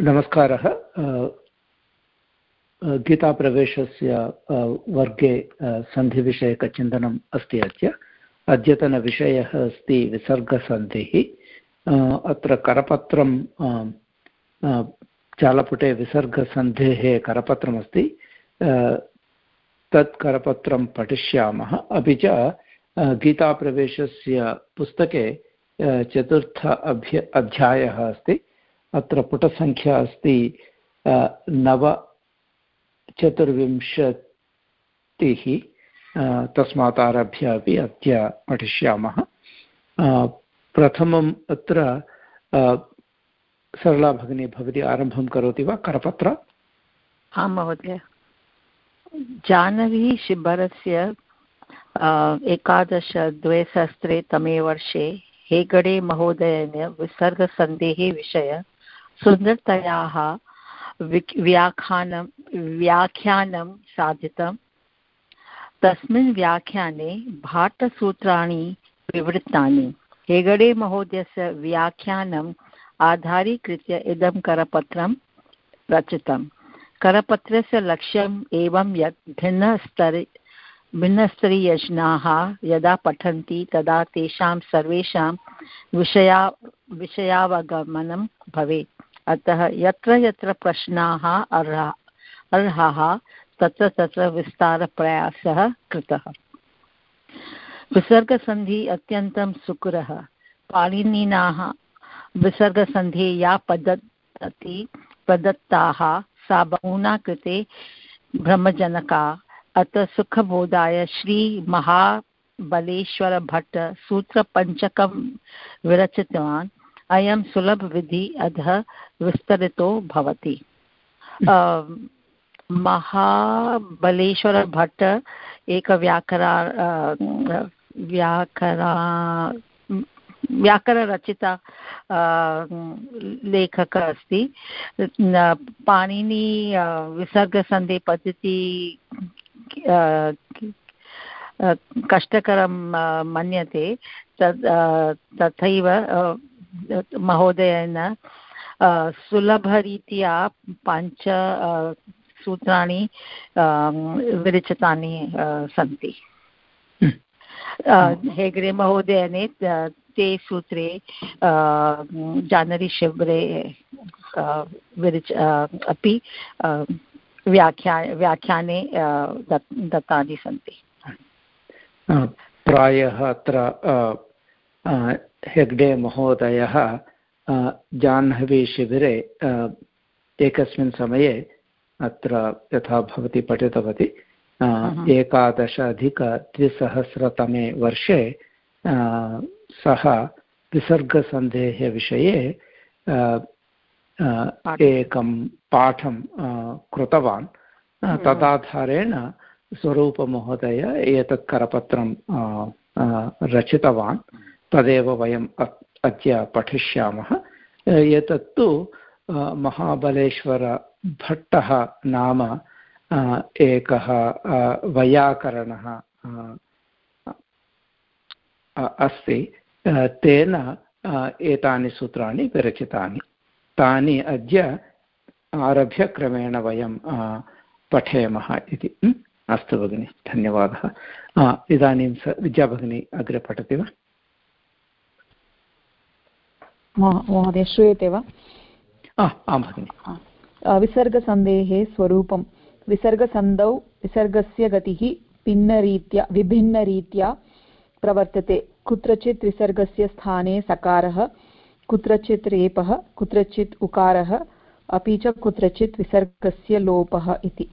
नमस्कारः। गीताप्रवेशस्य वर्गे सन्धिविषयकचिन्तनम् अस्ति अद्य। अद्यतनविषयः अस्ति विसर्गसन्धिः। अत्र करपत्रं जालपुटे विसर्गसन्धेः करपत्रमस्ति। तत् करपत्रं पठिष्यामः। अपि च गीताप्रवेशस्य पुस्तके चतुर्थ अभ्य, अध्यायः अस्ति। अत्र पुटसङ्ख्या अस्ति नवचतुर्विंशतिः तस्मात् आरभ्य अपि अद्य पठिष्यामः। प्रथमम् अत्र सरला भगिनी भवती आरम्भं करोति वा? करपत्र? आं महोदय। जानवी शिबरस्य एकादशद्विसहस्रे तमे वर्षे हेगडे महोदयेन विसर्गसन्धेः विषय सुन्दरतयाः व्याख्यानं व्याख्यानं साधितं। तस्मिन् व्याख्याने भाट्टसूत्राणि विवृत्तानि। हेगडे महोदयस्य व्याख्यानम् आधारीकृत्य इदं करपत्रं रचितं करपत्रस्य लक्ष्यम् एवं यत् भिन्नस्तरे भिन्नस्तरीयजनाः यदा पठन्ति, तदा तेषां सर्वेषां विषया विषयावगमनं भवेत्। अतः यत्र यत्र प्रश्नाः अर्हा अर्हाः, तत्र तत्र विस्तारप्रयासः कृतः। विसर्गसन्धि अत्यन्तं सुकुरः। पाणिनिनाः विसर्गसन्धे या पद्धति प्रदत्ताः, सा बहूना कृते ब्रह्मजनका अतः सुखबोधाय श्रीमहाबलेश्वरभट्ट सूत्रपञ्चकं विरचितवान्। अयं सुलभविधि अधः विस्तरितो भवति। महाबलेश्वरभट्ट एकव्याकरा व्याकरा व्याकरणरचिता लेखकः अस्ति। पाणिनि विसर्गसन्धि पद्धति कष्टकरं मन्यते। तद् तथैव महोदयेन सुलभरीत्या पञ्च सूत्राणि विरचितानि सन्ति। हेगडे महोदयने ते सूत्रे जानरीशिबिरे विरच अपि व्याख्या, व्याख्याने दत्तानि सन्ति। प्रायः अत्र हेग्डे महोदयः जाह्नवीशिबिरे एकस्मिन् समये अत्र यथा भवती पठितवती एकादश अधिकद्विसहस्रतमे वर्षे सः विसर्गसन्धेः विषये एकं पाठं कृतवान्। तदाधारेण स्वरूपमहोदय एतत् करपत्रं रचितवान्। तदेव वयम् अद्य पठिष्यामः। एतत्तु महाबलेश्वरभट्टः नाम एकः वैयाकरणः अस्ति। तेन एतानि सूत्राणि विरचितानि। तानि अद्य आरभ्य क्रमेण वयं पठेमः इति। अस्तु भगिनि, धन्यवादः। इदानीं स विद्याभगिनी अग्रे पठति वा? महोदय श्रूयते वा आं भगिनि। विसर्गसन्धेः स्वरूपं विसर्गसन्धौ विसर्गस्य गतिः भिन्नरीत्या विभिन्नरीत्या प्रवर्तते। कुत्रचित् विसर्गस्य स्थाने सकारः कुत्रचित् रेपः कुत्रचित् उकारः अपि च कुत्रचित् विसर्गस्य लोपः इति।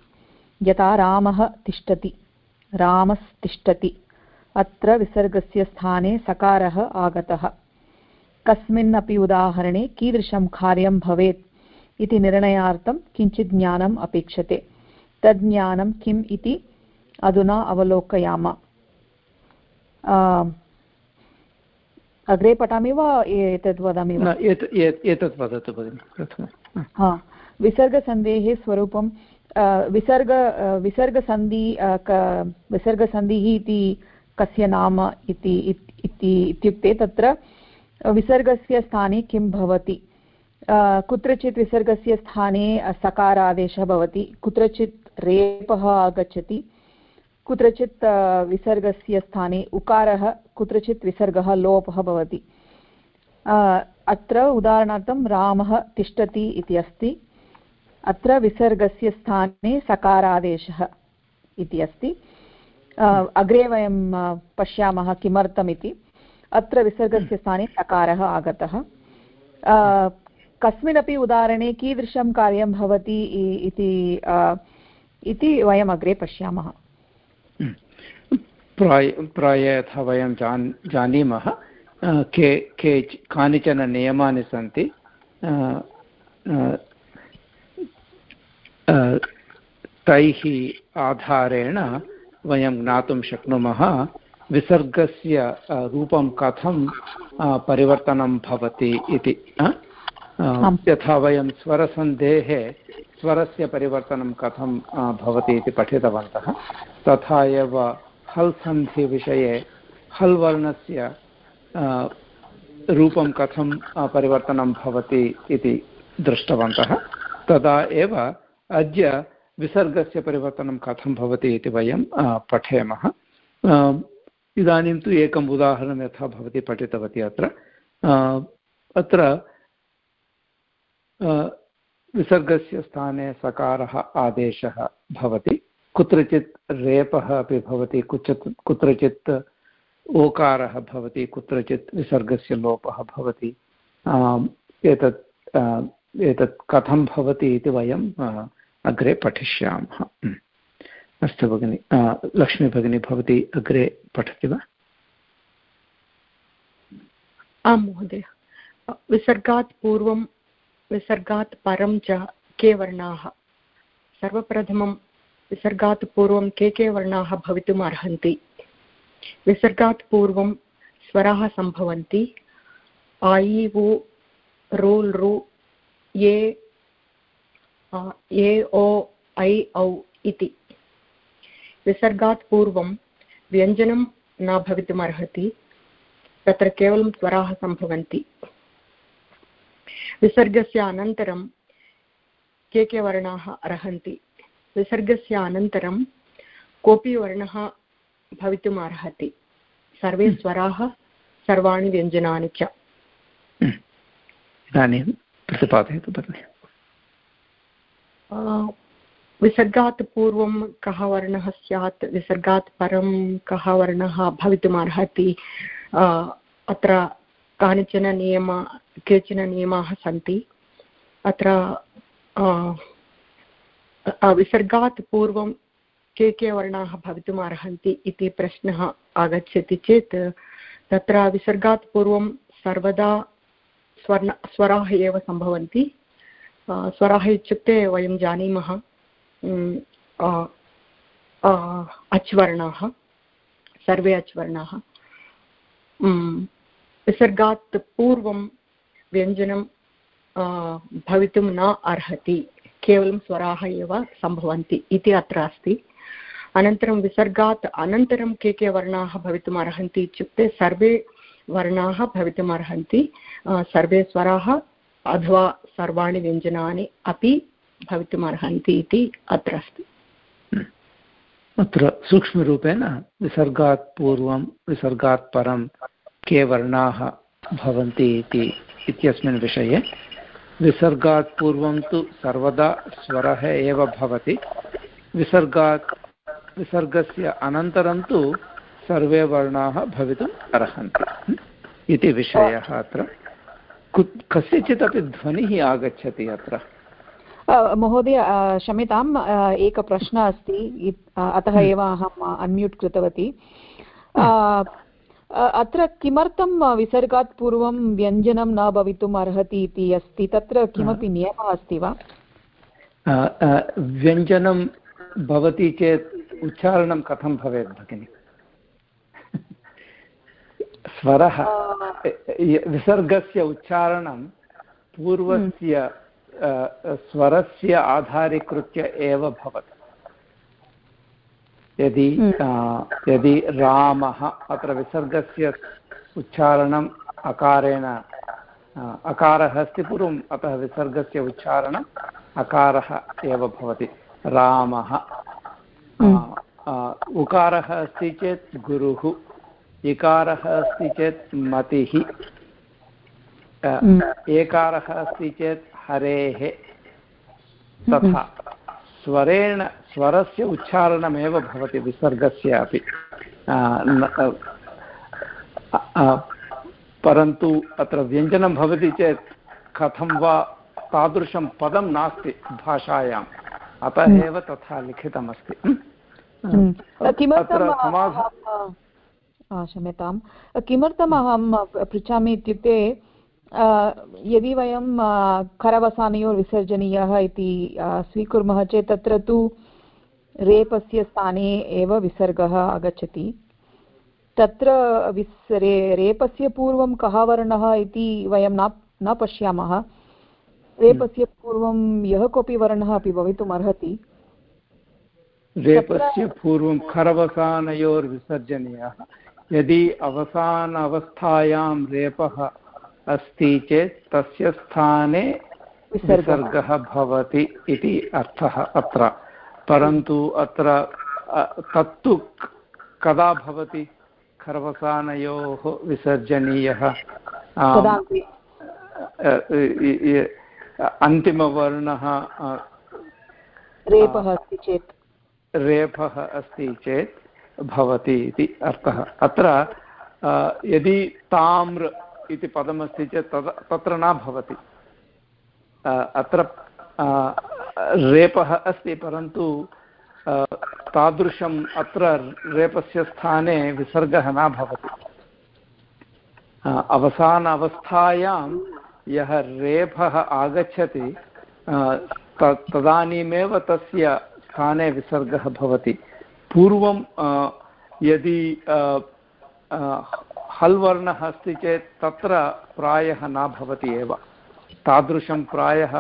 यथा रामः तिष्ठति रामस्तिष्ठति। अत्र विसर्गस्य स्थाने सकारः आगतः। कस्मिन्नपि उदाहरणे कीदृशं कार्यं भवेत् इति निर्णयार्थं किञ्चित् ज्ञानम् अपेक्षते। तद् ज्ञानं किम् इति अधुना अवलोकयाम। अग्रे पठामि वा एतद् वदामि वा? एतत् वदतु भगिनि हा। विसर्गसन्धेः स्वरूपं विसर्ग विसर्गसन्धि विसर्गसन्धिः इति कस्य नाम इति इत्युक्ते तत्र विसर्गस्य स्थाने किं भवति? कुत्रचित् विसर्गस्य स्थाने सकारादेशः भवति, कुत्रचित् रेपः आगच्छति, कुत्रचित् विसर्गस्य स्थाने उकारः, कुत्रचित् विसर्गः लोपः भवति। अत्र उदाहरणार्थं रामः तिष्ठति इति अस्ति, अत्र विसर्गस्य स्थाने सकारादेशः इति अस्ति। अग्रे वयं पश्यामः किमर्थमिति अत्र विसर्गस्य स्थाने सकारः आगतः। कस्मिन्नपि उदाहरणे कीदृशं कार्यं भवति इति इति वयम् अग्रे पश्यामः। प्राय प्राय यथा वयं जान्, जानीमः के के, कानिचन नियमानि सन्ति। तैः आधारेण वयं ज्ञातुं शक्नुमः। विसर्गस्य रूपं कथं परिवर्तनं भवति इति यथा वयं स्वरसन्धेः स्वरस्य परिवर्तनं कथं भवति इति पठितवन्तः तथा एव हल् सन्धिविषये हल् वर्णस्य रूपं कथं परिवर्तनं भवति इति दृष्टवन्तः तदा एव अद्य विसर्गस्य परिवर्तनं कथं भवति इति वयं पठेमः। इदानीं तु एकम् उदाहरणं यथा भवती पठितवती अत्र। अत्र विसर्गस्य स्थाने सकारः आदेशः भवति। कुत्रचित् रेपः अपि भवति कुचित् कुत्रचित् ओकारः भवति, कुत्रचित् विसर्गस्य लोपः भवति। एतत् एतत् कथं भवति इति वयं अग्रे पठिष्यामः। अस्तु भगिनि। लक्ष्मीभगिनी भवती अग्रे पठति वा? आं महोदय। विसर्गात् पूर्वं, विसर्गात् परं च के वर्णाः? सर्वप्रथमं, विसर्गात् पूर्वं के के वर्णाः भवितुम् अर्हन्ति? विसर्गात् पूर्वं स्वराः सम्भवन्ति। ऐ उ रू, लृ, ये ए ओ, ऐ, औ इति। विसर्गात् पूर्वं व्यञ्जनं न भवितुमर्हति तत्र केवलं स्वराः सम्भवन्ति। विसर्गस्य अनन्तरं के के वर्णाः अर्हन्ति? विसर्गस्य अनन्तरं कोऽपि वर्णः भवितुम् अर्हति। सर्वे हम्म। स्वराः सर्वाणि व्यञ्जनानि च। हम्म। इदानीं प्रतिपादयतु भगिनि। विसर्गात् पूर्वं कः वर्णः स्यात्, विसर्गात् परं कः वर्णः भवितुमर्हति? अत्र कानिचन नियम, केचन नियमाः सन्ति। अत्र विसर्गात् पूर्वं के के वर्णाः भवितुम् अर्हन्ति इति प्रश्नः आगच्छति चेत्, तत्र विसर्गात् पूर्वं सर्वदा स्वर्ण, स्वराः एव सम्भवन्ति। स्वराः इत्युक्ते वयं जानीमः। अच्वर्णाः, सर्वे अच्वर्णाः। विसर्गात् पूर्वं व्यञ्जनं भवितुं न अर्हति, केवलं स्वराः एव सम्भवन्ति इति अत्र अस्ति। अनन्तरं विसर्गात् अनन्तरं के के वर्णाः भवितुम् अर्हन्ति इत्युक्ते सर्वे वर्णाः भवितुम् अर्हन्ति सर्वे स्वराः अथवा सर्वाणि व्यञ्जनानि अपि भवितुम् अर्हन्ति इति अत्र अस्ति। अत्र सूक्ष्मरूपेण विसर्गात् पूर्वं विसर्गात् परं के वर्णाः भवन्ति इति इत्यस्मिन् विषये विसर्गात् पूर्वं तु सर्वदा स्वरः एव भवति। विसर्गात् विसर्गस्य अनन्तरं तु सर्वे वर्णाः भवितुम् अर्हन्ति इति विषयः अत्र। कस्यचित् अपि ध्वनिः आगच्छति अत्र। महोदय क्षम्यताम् एकः प्रश्नः अस्ति। अतः हम्म। एव अहम् अन्म्यूट् कृतवती। अत्र किमर्थं विसर्गात् पूर्वं व्यञ्जनं न भवितुम् अर्हति इति अस्ति? तत्र किमपि नियमः अस्ति वा? व्यञ्जनं भवति चेत् उच्चारणं कथं भवेत् भगिनि? स्वरः विसर्गस्य उच्चारणं पूर्वस्य स्वरस्य आधारीकृत्य एव भवति। यदि हम्म। यदि रामः अत्र विसर्गस्य उच्चारणम् अकारेण अकारः अस्ति पूर्वम् अतः विसर्गस्य उच्चारणम् अकारः एव भवति। रामः उकारः अस्ति चेत् गुरुः इकारः अस्ति चेत् मतिः एकारः अस्ति चेत् हरेः तथा स्वरेण स्वरस्य उच्चारणमेव भवति विसर्गस्य अपि। परन्तु अत्र व्यञ्जनं भवति चेत् कथं वा तादृशं पदं नास्ति भाषायाम्। अतः हम्म। एव तथा लिखितमस्ति। हम्म। क्षम्यतां किमर्थम् अहं पृच्छामि इत्युक्ते यदि वयं करवसानयोर्विसर्जनीयः इति स्वीकुर्मः चेत् तत्र तु रेपस्य स्थाने एव विसर्गः आगच्छति। तत्र विस्, रे, रेपस्य पूर्वं कः वर्णः इति वयं न न पश्यामः। रेपस्य पूर्वं यः कोऽपि वर्णः अपि भवितुम् अर्हति। रेपस्य पूर्वं खरवसानयोर्विसर्जनीयः यदि अवसान अवस्थायां रेपः अस्ति चेत् तस्य स्थाने विसर्गः। भवति इति अर्थः अत्र। परन्तु अत्र तत्तु कदा भवति? खर्वसानयोः विसर्जनीयः। अन्तिमवर्णः रेपः अस्ति चेत्। रेपः अस्ति चेत् भवति इति अर्थः। अत्र यदि ताम्र इति पदमस्ति चेत् तद्, तत्र न भवति। अत्र रेपः अस्ति, परन्तु तादृशम् अत्र रेपस्य स्थाने विसर्गः न भवति। अवसान अवस्थायां यः रेफः आगच्छति तदानीमेव तस्य स्थाने विसर्गः भवति। पूर्वं यदि हल् वर्णः अस्ति चेत् तत्र प्रायः न भवति एव। तादृशं प्रायः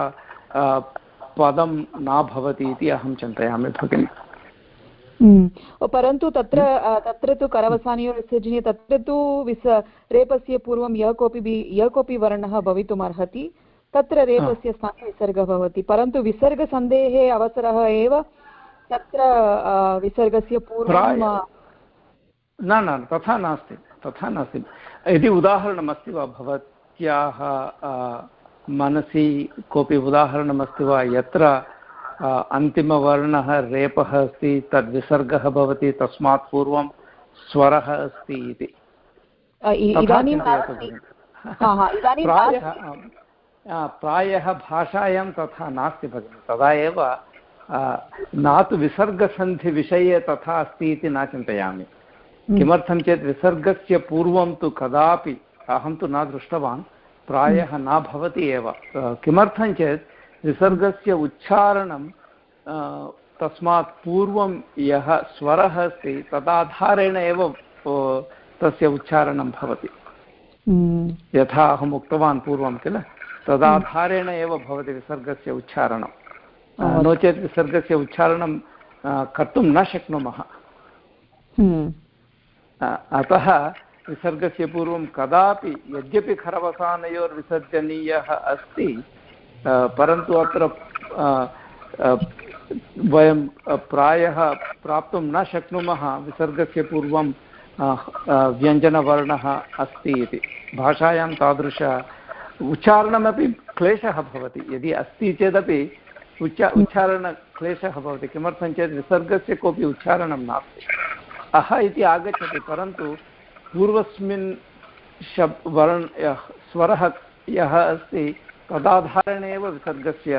पदं न भवति इति अहं चिन्तयामि भगिनि। हम्म। परन्तु तत्र तत्र तु करवसानयोर्विसर्जनीय तत्र तु विस रेपस्य पूर्वं यः कोऽपि यः कोऽपि वर्णः भवितुमर्हति तत्र रेपस्य स्थाने विसर्गः भवति। परन्तु विसर्गसन्धेः अवसरः एव तत्र विसर्गस्य पूर्वं न न तथा नास्ति। तथा नास्ति। यदि उदाहरणमस्ति वा भवत्याः मनसि कोऽपि उदाहरणमस्ति वा यत्र अन्तिमवर्णः रेपः अस्ति तद्विसर्गः भवति तस्मात् पूर्वं स्वरः अस्ति इति। प्रायः प्रायः भाषायां तथा नास्ति भगिनि। तदा एव न तु विसर्गसन्धिविषये तथा अस्ति इति न चिन्तयामि। किमर्थं चेत् विसर्गस्य पूर्वं तु कदापि अहं तु न दृष्टवान् प्रायः न भवति एव। किमर्थं चेत् विसर्गस्य उच्चारणं तस्मात् पूर्वं यः स्वरः अस्ति तदाधारेण एव तस्य उच्चारणं भवति। हम्म। यथा अहम् उक्तवान् पूर्वं किल? तदाधारेण एव भवति विसर्गस्य उच्चारणं। नो चेत् विसर्गस्य उच्चारणं कर्तुं न शक्नुमः। अतः विसर्गस्य पूर्वं कदापि यद्यपि खरवसानयोर्विसर्जनीयः अस्ति परन्तु अत्र वयं प्रायः प्राप्तुं न शक्नुमः विसर्गस्य पूर्वं व्यञ्जनवर्णः अस्ति इति। भाषायां तादृश उच्चारणमपि क्लेशः भवति। यदि अस्ति चेदपि उच्चा, उच्चारणक्लेशः भवति। किमर्थं चेत् विसर्गस्य कोऽपि उच्चारणं नास्ति। अह इति आगच्छति परन्तु पूर्वस्मिन् शब् वर्ण स्वरः यः अस्ति तदाधारेण एव विसर्गस्य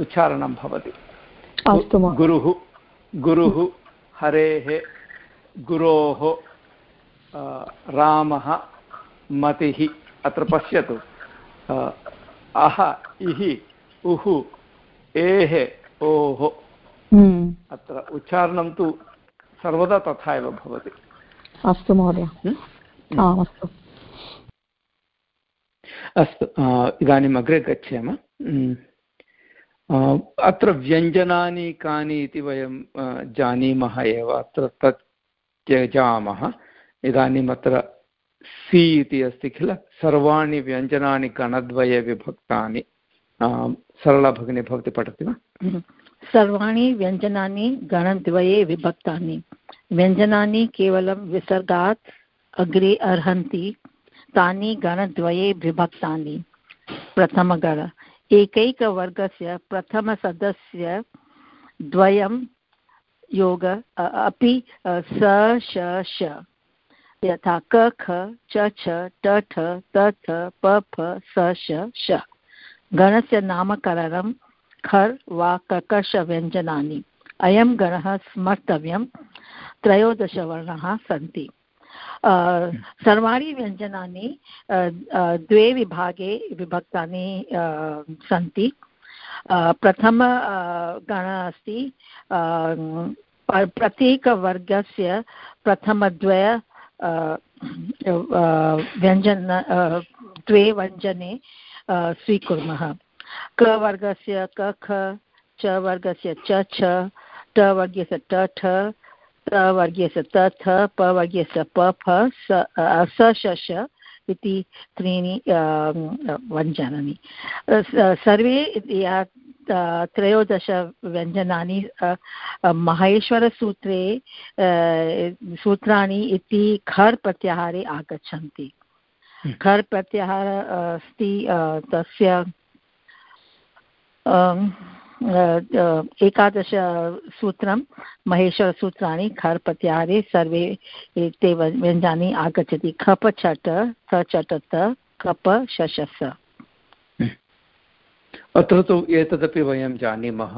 उच्चारणं भवति। गुरुः गुरुः हरेः गुरोः रामः मतिः अत्र पश्यतु। अह इः उः एः ओः। हम्म। अत्र उच्चारणं तु सर्वदा तथा एव भवति। अस्तु महोदय। अस्तु। अस्तु इदानीम् अग्रे गच्छेम। अत्र व्यञ्जनानि कानि इति वयं जानीमः एव। अत्र तत् त्यजामः। इदानीम् अत्र सि इति अस्ति किल? सर्वाणि व्यञ्जनानि गणद्वये विभक्तानि सरला भगिनी भवती पठति वा। सर्वाणि व्यञ्जनानि गणद्वये विभक्तानि। व्यञ्जनानि केवलं विसर्गात् अग्रे अर्हन्ति, तानि गणद्वये विभक्तानि। प्रथमगण। एकैकवर्गस्य प्रथमसदस्य द्वयं योग अपि स, श श। यथा क, ख, च, छ, ट, ठ, त, थ, प, फ, स, श श। गणस्य नामकरणं खर् वा कर्कषव्यञ्जनानि अयं गणः स्मर्तव्यं। त्रयोदशवर्णाः सन्ति। सर्वाणि व्यञ्जनानि द्वे विभागे विभक्तानि सन्ति। प्रथम गण अस्ति। प्रत्येकवर्गस्य प्रथमद्वय व्यञ्जन द्वे व्यञ्जने स्वीकुर्मः। क वर्गस्य क ख च वर्गस्य च छ ट वर्गस्य ट ठ त वर्गीयस्य त थ प वर्गीयस्य प फ स श श इति त्रीणि व्यञ्जनानि सर्वे या त्रयोदश व्यञ्जनानि महेश्वरसूत्रे सूत्राणि इति खर् प्रत्याहारे आगच्छन्ति हम्म। खर् प्रत्याहार अस्ति तस्य एकादशसूत्रं महेश्वरसूत्राणि खर् प्रत्याहारे सर्वे ते व्यञ्जनानि आगच्छति खप छट थ चट त कप शशस। अत्र तु एतदपि वयं जानीमः।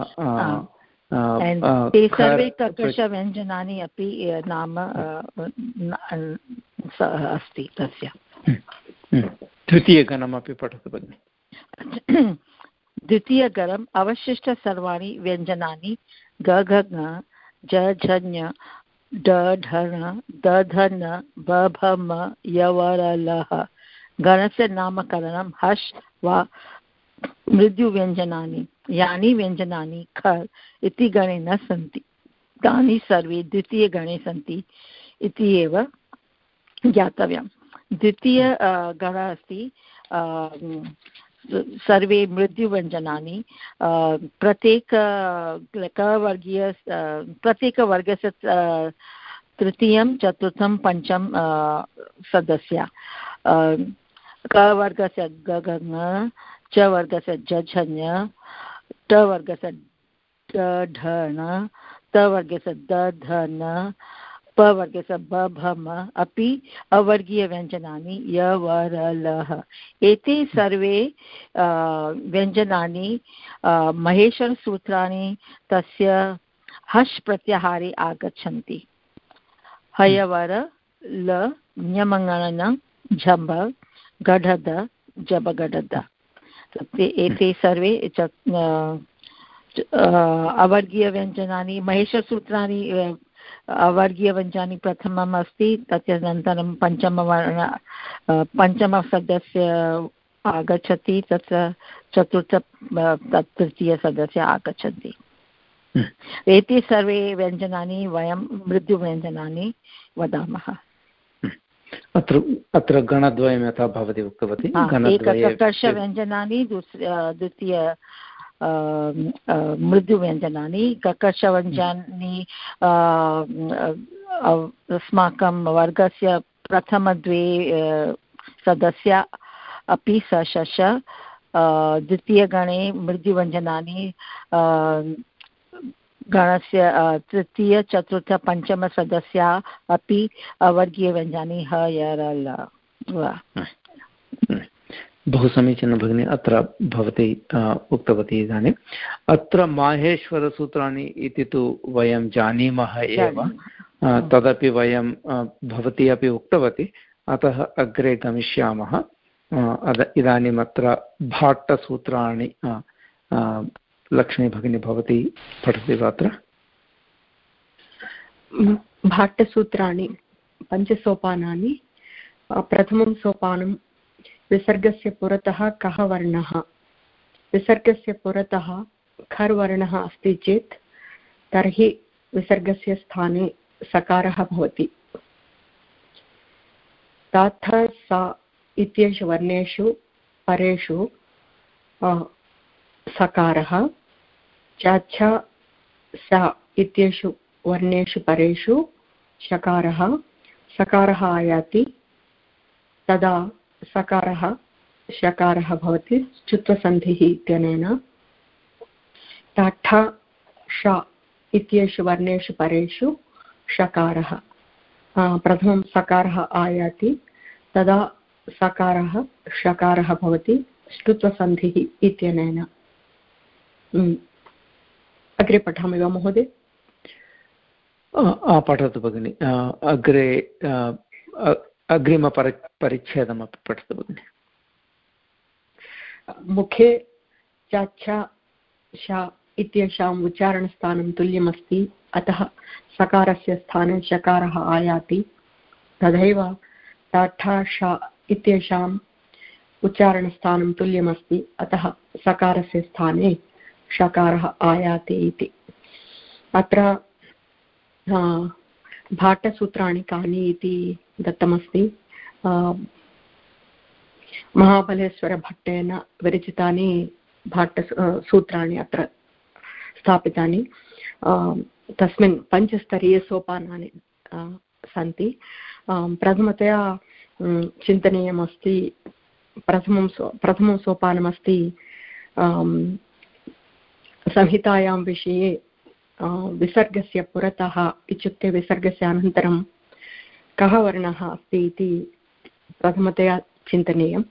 ते सर्वे कर्कषव्यञ्जनानि अपि नाम अस्ति तस्य। द्वितीयगणमपि पठतु भगिनि। द्वितीयगरम् अवशिष्टसर्वाणि व्यञ्जनानि ग, घ ज झञ ड ढण द धन ब, भ, म यवरलः गणस्य नामकरणं हश् वा मृद्युव्यञ्जनानि, यानि व्यञ्जनानि ख इति गणे न सन्ति। तानि सर्वे द्वितीयगणे सन्ति इति एव ज्ञातव्यं द्वितीय गणः अस्ति सर्वे मृत्युव्यञ्जनानि प्रत्येक कवर्गीय प्रत्येकवर्गस्य तृतीयं, चतुर्थं, पञ्चम सदस्य। कवर्गस्य गगङ च वर्गस्य जझन्य ट वर्गस्य ढण त दधन पवर्गस्य म अपि अवर्गीयव्यञ्जनानि यवरलः। एते सर्वे व्यञ्जनानि महेश्वरसूत्राणि तस्य हश् प्रत्याहारे आगच्छन्ति। हयवर ल ञमङ्गण झम्ब, गढद जबगडद एते सर्वे अवर्गीयव्यञ्जनानि, महेश्वरसूत्राणि वर्गीयव्यञ्जनानि प्रथमम् अस्ति तदनन्तरं पञ्चमवर्ण पञ्चमसदस्य आगच्छति तत्र चतुर्थ तृतीयसदस्य आगच्छन्ति हम्म। एते सर्वे व्यञ्जनानि वयं मृदुव्यञ्जनानि वदामः हम्म। अत्र अत्र गणद्वयं यथा भवती उक्तवती एककर्षव्यञ्जनानि द्वितीय मृदुव्यञ्जनानि ककर्षव्यञ्जनानि अस्माकं वर्गस्य प्रथमद्वे सदस्य, अपि सशश द्वितीयगणे मृदुव्यञ्जनानि गणस्य तृतीयचतुर्थपञ्चमसदस्या अपि अवर्गीयव्यञ्जनानि ह, य, र, ल बहु समीचीनं भगिनि अत्र भवती उक्तवती इदानीम् अत्र माहेश्वरसूत्राणि इति तु वयं जानीमः एव। तदपि वयं भवती अपि उक्तवती अतः अग्रे गमिष्यामः। इदानीम् अत्र भाट्टसूत्राणि लक्ष्मीभगिनी भवती पठति वा अत्र? भाट्टसूत्राणि पञ्चसोपानानि प्रथमं सोपानं विसर्गस्य पुरतः कः वर्णः? विसर्गस्य पुरतः खर् वर्णः अस्ति चेत् तर्हि विसर्गस्य स्थाने सकारः भवति। ताथ सा इत्येषु वर्णेषु, परेषु सकारः चाछ सा इत्येषु वर्णेषु, परेषु शकारः सकारः आयाति, तदा सकारः शकारः भवति, चुत्वसन्धिः इत्यनेन। तठ, श इत्येषु वर्णेषु परेषु षकारः प्रथमं सकारः आयाति, तदा सकारः षकारः भवति श्रुत्वसन्धिः इत्यनेन। अग्रे पठामि वा महोदय? पठतु भगिनि। अग्रे अग्रिमपरि परिच्छेदमपि पठतु भगिनि। मुखे चाच्छा शा इत्येषाम् उच्चारणस्थानं तुल्यमस्ति, अतः सकारस्य स्थाने शकारः आयाति। तथैव टाठा षा इत्येषाम् उच्चारणस्थानं तुल्यमस्ति, अतः सकारस्य स्थाने षकारः आयाति इति। अत्र भाटसूत्राणि कानि इति दत्तमस्ति। महाबलेश्वरभट्टेन विरचितानि भाट्ट सूत्राणि अत्र स्थापितानि। तस्मिन् पञ्चस्तरीयसोपानानि सन्ति। प्रथमतया चिन्तनीयमस्ति, प्रथमं सो, प्रथमं सोपानमस्ति संहितायां विषये विसर्गस्य पुरतः इत्युक्ते विसर्गस्य अनन्तरं कः वर्णः अस्ति इति प्रथमतया चिन्तनीयं।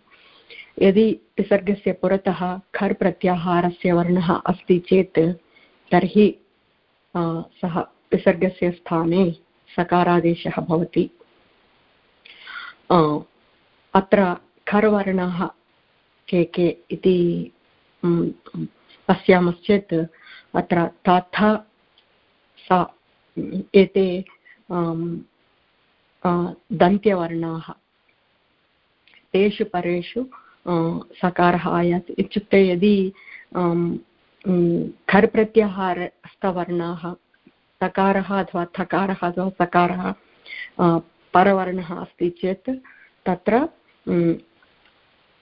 यदि विसर्गस्य पुरतः खर् प्रत्याहारस्य वर्णः अस्ति चेत्, तर्हि सः विसर्गस्य स्थाने सकारादेशः भवति। अत्र खर्वर्णाः के के इति पश्यामश्चेत् अत्र तथ सा, एते दन्त्यवर्णाः तेषु परेषु सकारः आयाति इत्युक्ते यदि खर् प्रत्याहारस्थवर्णाः तकारः अथवा थकारः अथवा सकारः परवर्णः अस्ति चेत् तत्र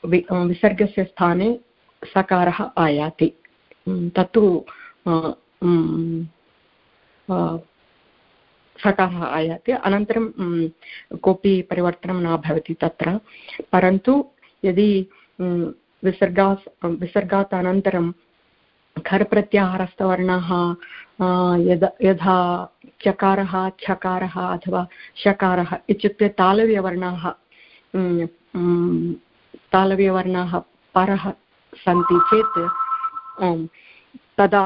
विसर्गस्य स्थाने सकारः आयाति तत्तु सकारः आयाति। अनन्तरं कोऽपि परिवर्तनं न भवति तत्र। परन्तु यदि विसर्गास्, विसर्गात् अनन्तरं खर् प्रत्याहारस्थवर्णाः यदा, यथा चकारः, छकारः अथवा शकारः इत्युक्ते तालव्यवर्णाः तालव्यवर्णाः परः सन्ति चेत् तदा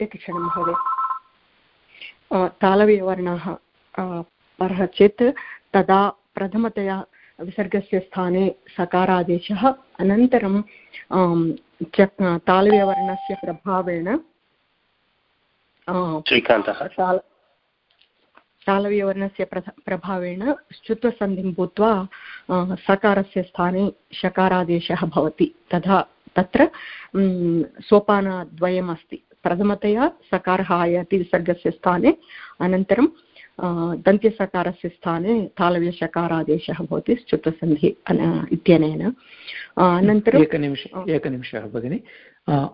एकक्षणं महोदय। तालव्यवर्णाः परः चेत् तदा प्रथमतया विसर्गस्य स्थाने सकारादेशः अनन्तरं तालव्यवर्णस्य प्रभावेण श्रीकान्तः? तालव्यवर्णस्य प्रभावेण श्चुत्वसन्धिं भूत्वा सकारस्य स्थाने शकारादेशः भवति। तथा तत्र सोपानद्वयमस्ति। प्रथमतया सकारः आयाति विसर्गस्य स्थाने अनन्तरं दन्त्यसकारस्य स्थाने तालव्यशकारादेशः भवति च्युतसन्धि इत्यनेन। अनन्तरम् एकनिमिष एकनिमिषः भगिनि।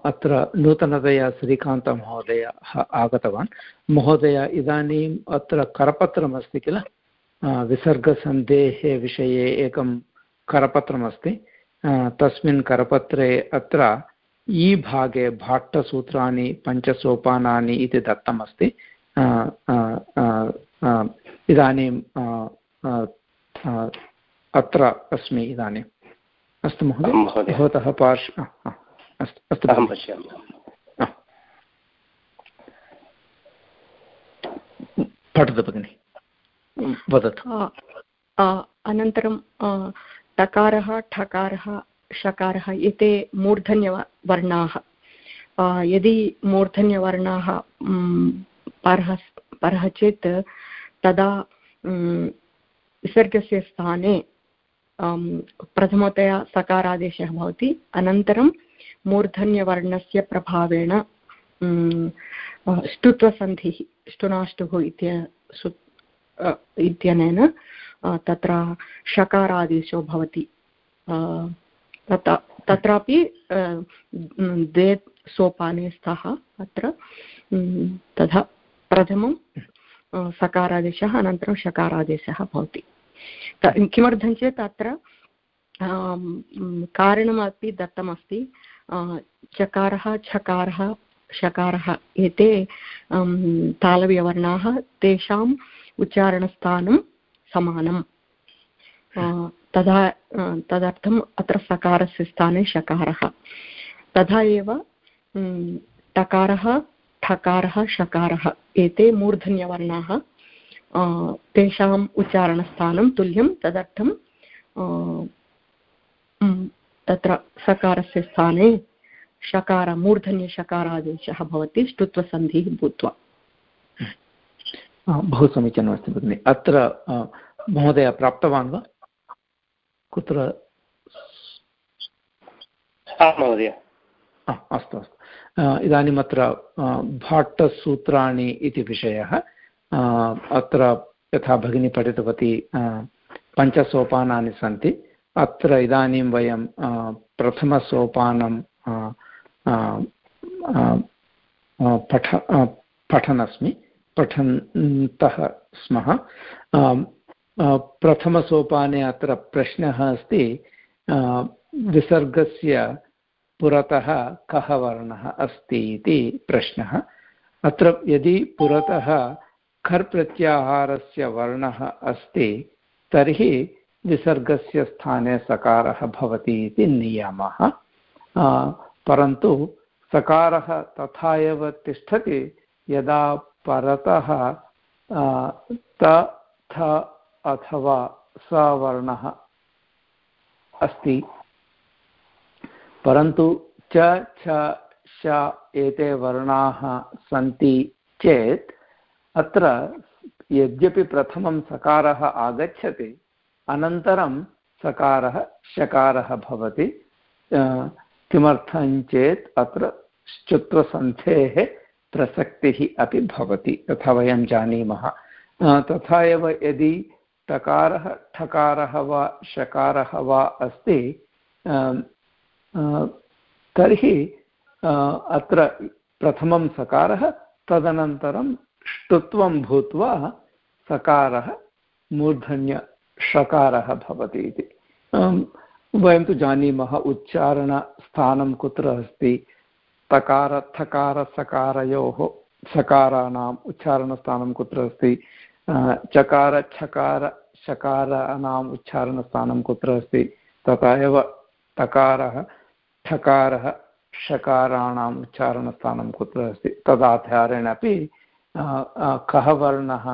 अत्र नूतनतया श्रीकान्तमहोदयः आगतवान्। महोदय इदानीम् अत्र करपत्रमस्ति किल? विसर्गसन्धेः विषये एकं करपत्रमस्ति। तस्मिन् करपत्रे अत्र ई भागे भाट्टसूत्राणि पञ्चसोपानानि इति दत्तमस्ति इदानीं अत्र अस्मि इदानीम् अस्तु महोदय भवतः पार्श्व अस्तु अस्तु अहं पश्यामि पठतु भगिनि वदतु अनन्तरं टकारः ठकारः षकारः एते मूर्धन्यवर्णाः। यदि मूर्धन्यवर्णाः परः परः चेत् तदा विसर्गस्य स्थाने प्रथमतया सकारादेशः भवति। अनन्तरं मूर्धन्यवर्णस्य प्रभावेण ष्टुत्वसन्धिः ष्टुनाष्टुः इति इत्यनेन तत्र षकारादेशो भवति। तथा तत्रापि द्वे सोपाने स्तः अत्र। तथा प्रथमं सकारादेशः, अनन्तरं षकारादेशः भवति। किमर्थं चेत् अत्र कारणमपि दत्तमस्ति। चकारः, छकारः, षकारः एते तालव्यवर्णाः तेषाम् उच्चारणस्थानं समानं तदा तदर्थम् अत्र सकारस्य स्थाने षकारः तथा एव टकारः, ठकारः षकारः एते मूर्धन्यवर्णाः तेषाम् उच्चारणस्थानं तुल्यं। तदर्थं तत्र सकारस्य स्थाने शकार, मूर्धन्यशकारादेशः भवति ष्टुत्वसन्धिः भूत्वा। बहु समीचीनमस्ति भगिनि। अत्र महोदय प्राप्तवान् वा? कुत्र? महोदय. अस्तु अस्तु. इदानीम् अत्र भाट्टसूत्राणि इति विषयः. अत्र यथा भगिनी पठितवती पञ्चसोपानानि सन्ति. अत्र इदानीं वयं प्रथमसोपानं पठ पठनस्मि. पठन्तः स्मः. प्रथमसोपाने अत्र प्रश्नः अस्ति विसर्गस्य पुरतः कः वर्णः अस्ति इति प्रश्नः। अत्र यदि पुरतः खर् प्रत्याहारस्य वर्णः अस्ति, तर्हि विसर्गस्य स्थाने सकारः भवति इति नियमः। परन्तु सकारः तथा एव तिष्ठति, यदा परतः त अथवा सवर्णः अस्ति। परन्तु च, छ, श एते वर्णाः सन्ति चेत् अत्र यद्यपि प्रथमं सकारः आगच्छति, अनन्तरं सकारः शकारः भवति। किमर्थं चेत् अत्र प्रसक्तिः अपि भवति तथा वयं जानीमः। तथा एव यदि टकारः ठकारः वा, शकारः वा अस्ति तर्हि अत्र प्रथमं सकारः, तदनन्तरं ष्टुत्वं भूत्वा सकारः मूर्धन्यषकारः भवति इति। वयं तु जानीमः उच्चारणस्थानं कुत्र अस्ति, तकार थकार सकारयोः, सकाराणाम् उच्चारणस्थानं कुत्र अस्ति चकार छकार शकाराणाम् उच्चारणस्थानं कुत्र अस्ति? तथा एव तकारः, ठकारः, षकाराणाम् उच्चारणस्थानं कुत्र अस्ति? तदाधारेण अपि कः वर्णः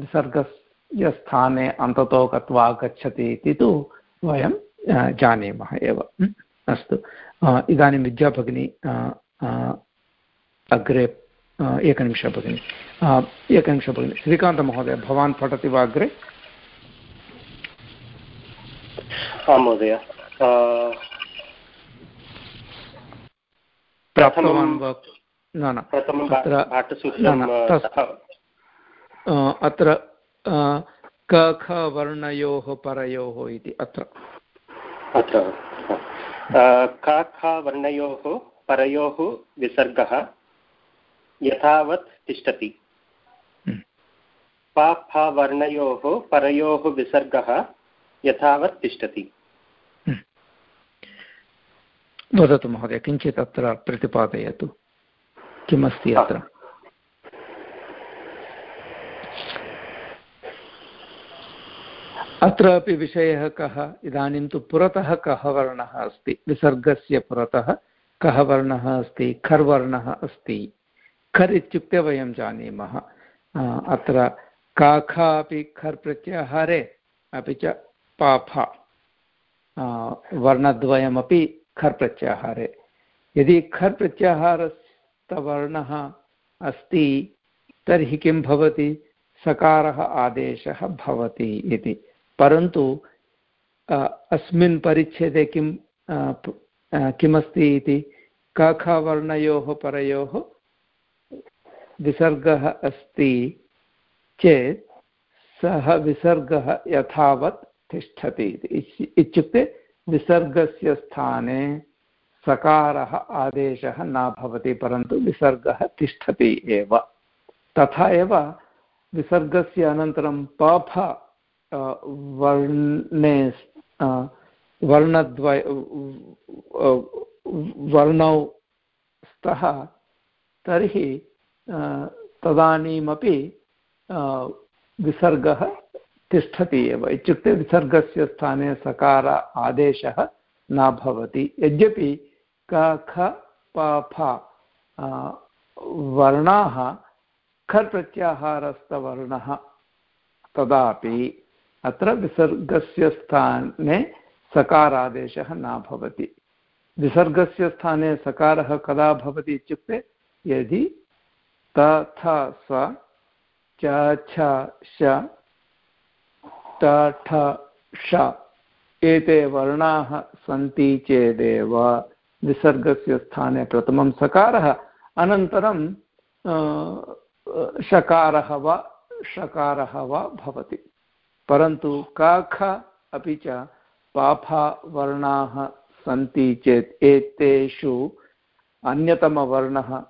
विसर्गस्य स्थाने अन्ततो गत्वा गच्छति इति तु वयं जानीमः एव। अस्तु। इदानीं विद्या भगिनी अग्रे एकनिमिष भगिनि। एकनिमिष भगिनि। श्रीकान्तमहोदय भवान् पठति वा अग्रे? आं महोदय। प्राप्तवान् वा? न न। अत्र क ख वर्णयोः परयोः इति अत्र। अत्र क ख वर्णयोः परयोः विसर्गः। यथावत् तिष्ठति। हम्म। प वर्णयोः परयोः विसर्गः यथावत् तिष्ठति। हम्म। वदतु महोदय किञ्चित् अत्र प्रतिपादयतु। किमस्ति अत्र? अत्रापि विषयः कः? इदानीं तु पुरतः कः वर्णः अस्ति? विसर्गस्य पुरतः कः वर्णः अस्ति? खर् वर्णः अस्ति? खर् इत्युक्ते वयं जानीमः। अत्र काखा अपि खर् प्रत्याहारे अपि च पाफा वर्णद्वयमपि खर् प्रत्याहारे यदि खर् प्रत्याहारस्थवर्णः अस्ति, तर्हि किं भवति? सकारः आदेशः भवति इति। परन्तु अस्मिन् परिच्छेदे किं किमस्ति इति? कखवर्णयोः परयोः विसर्गः अस्ति चेत् सः विसर्गः यथावत् तिष्ठति इत्युक्ते विसर्गस्य स्थाने सकारः आदेशः न भवति, परन्तु विसर्गः तिष्ठति एव। तथा एव विसर्गस्य अनन्तरं पफ वर्णे वर्णद्वय वर्णौ स्तः तर्हि तदानीमपि विसर्गः तिष्ठति एव। इत्युक्ते विसर्गस्य स्थाने सकार आदेशः न भवति। यद्यपि क, ख, प, फ वर्णाः खर् प्रत्याहारस्थवर्णः तदापि अत्र विसर्गस्य स्थाने सकारादेशः न भवति। विसर्गस्य स्थाने सकारः कदा भवति इत्युक्ते यदि त स, च छ श ठ ष एते वर्णाः सन्ति चेदेव। विसर्गस्य स्थाने प्रथमं सकारः, अनन्तरं शकारः वा षकारः वा भवति। परन्तु काख अपि च पाफा वर्णाः सन्ति चेत्, एतेषु अन्यतमवर्णः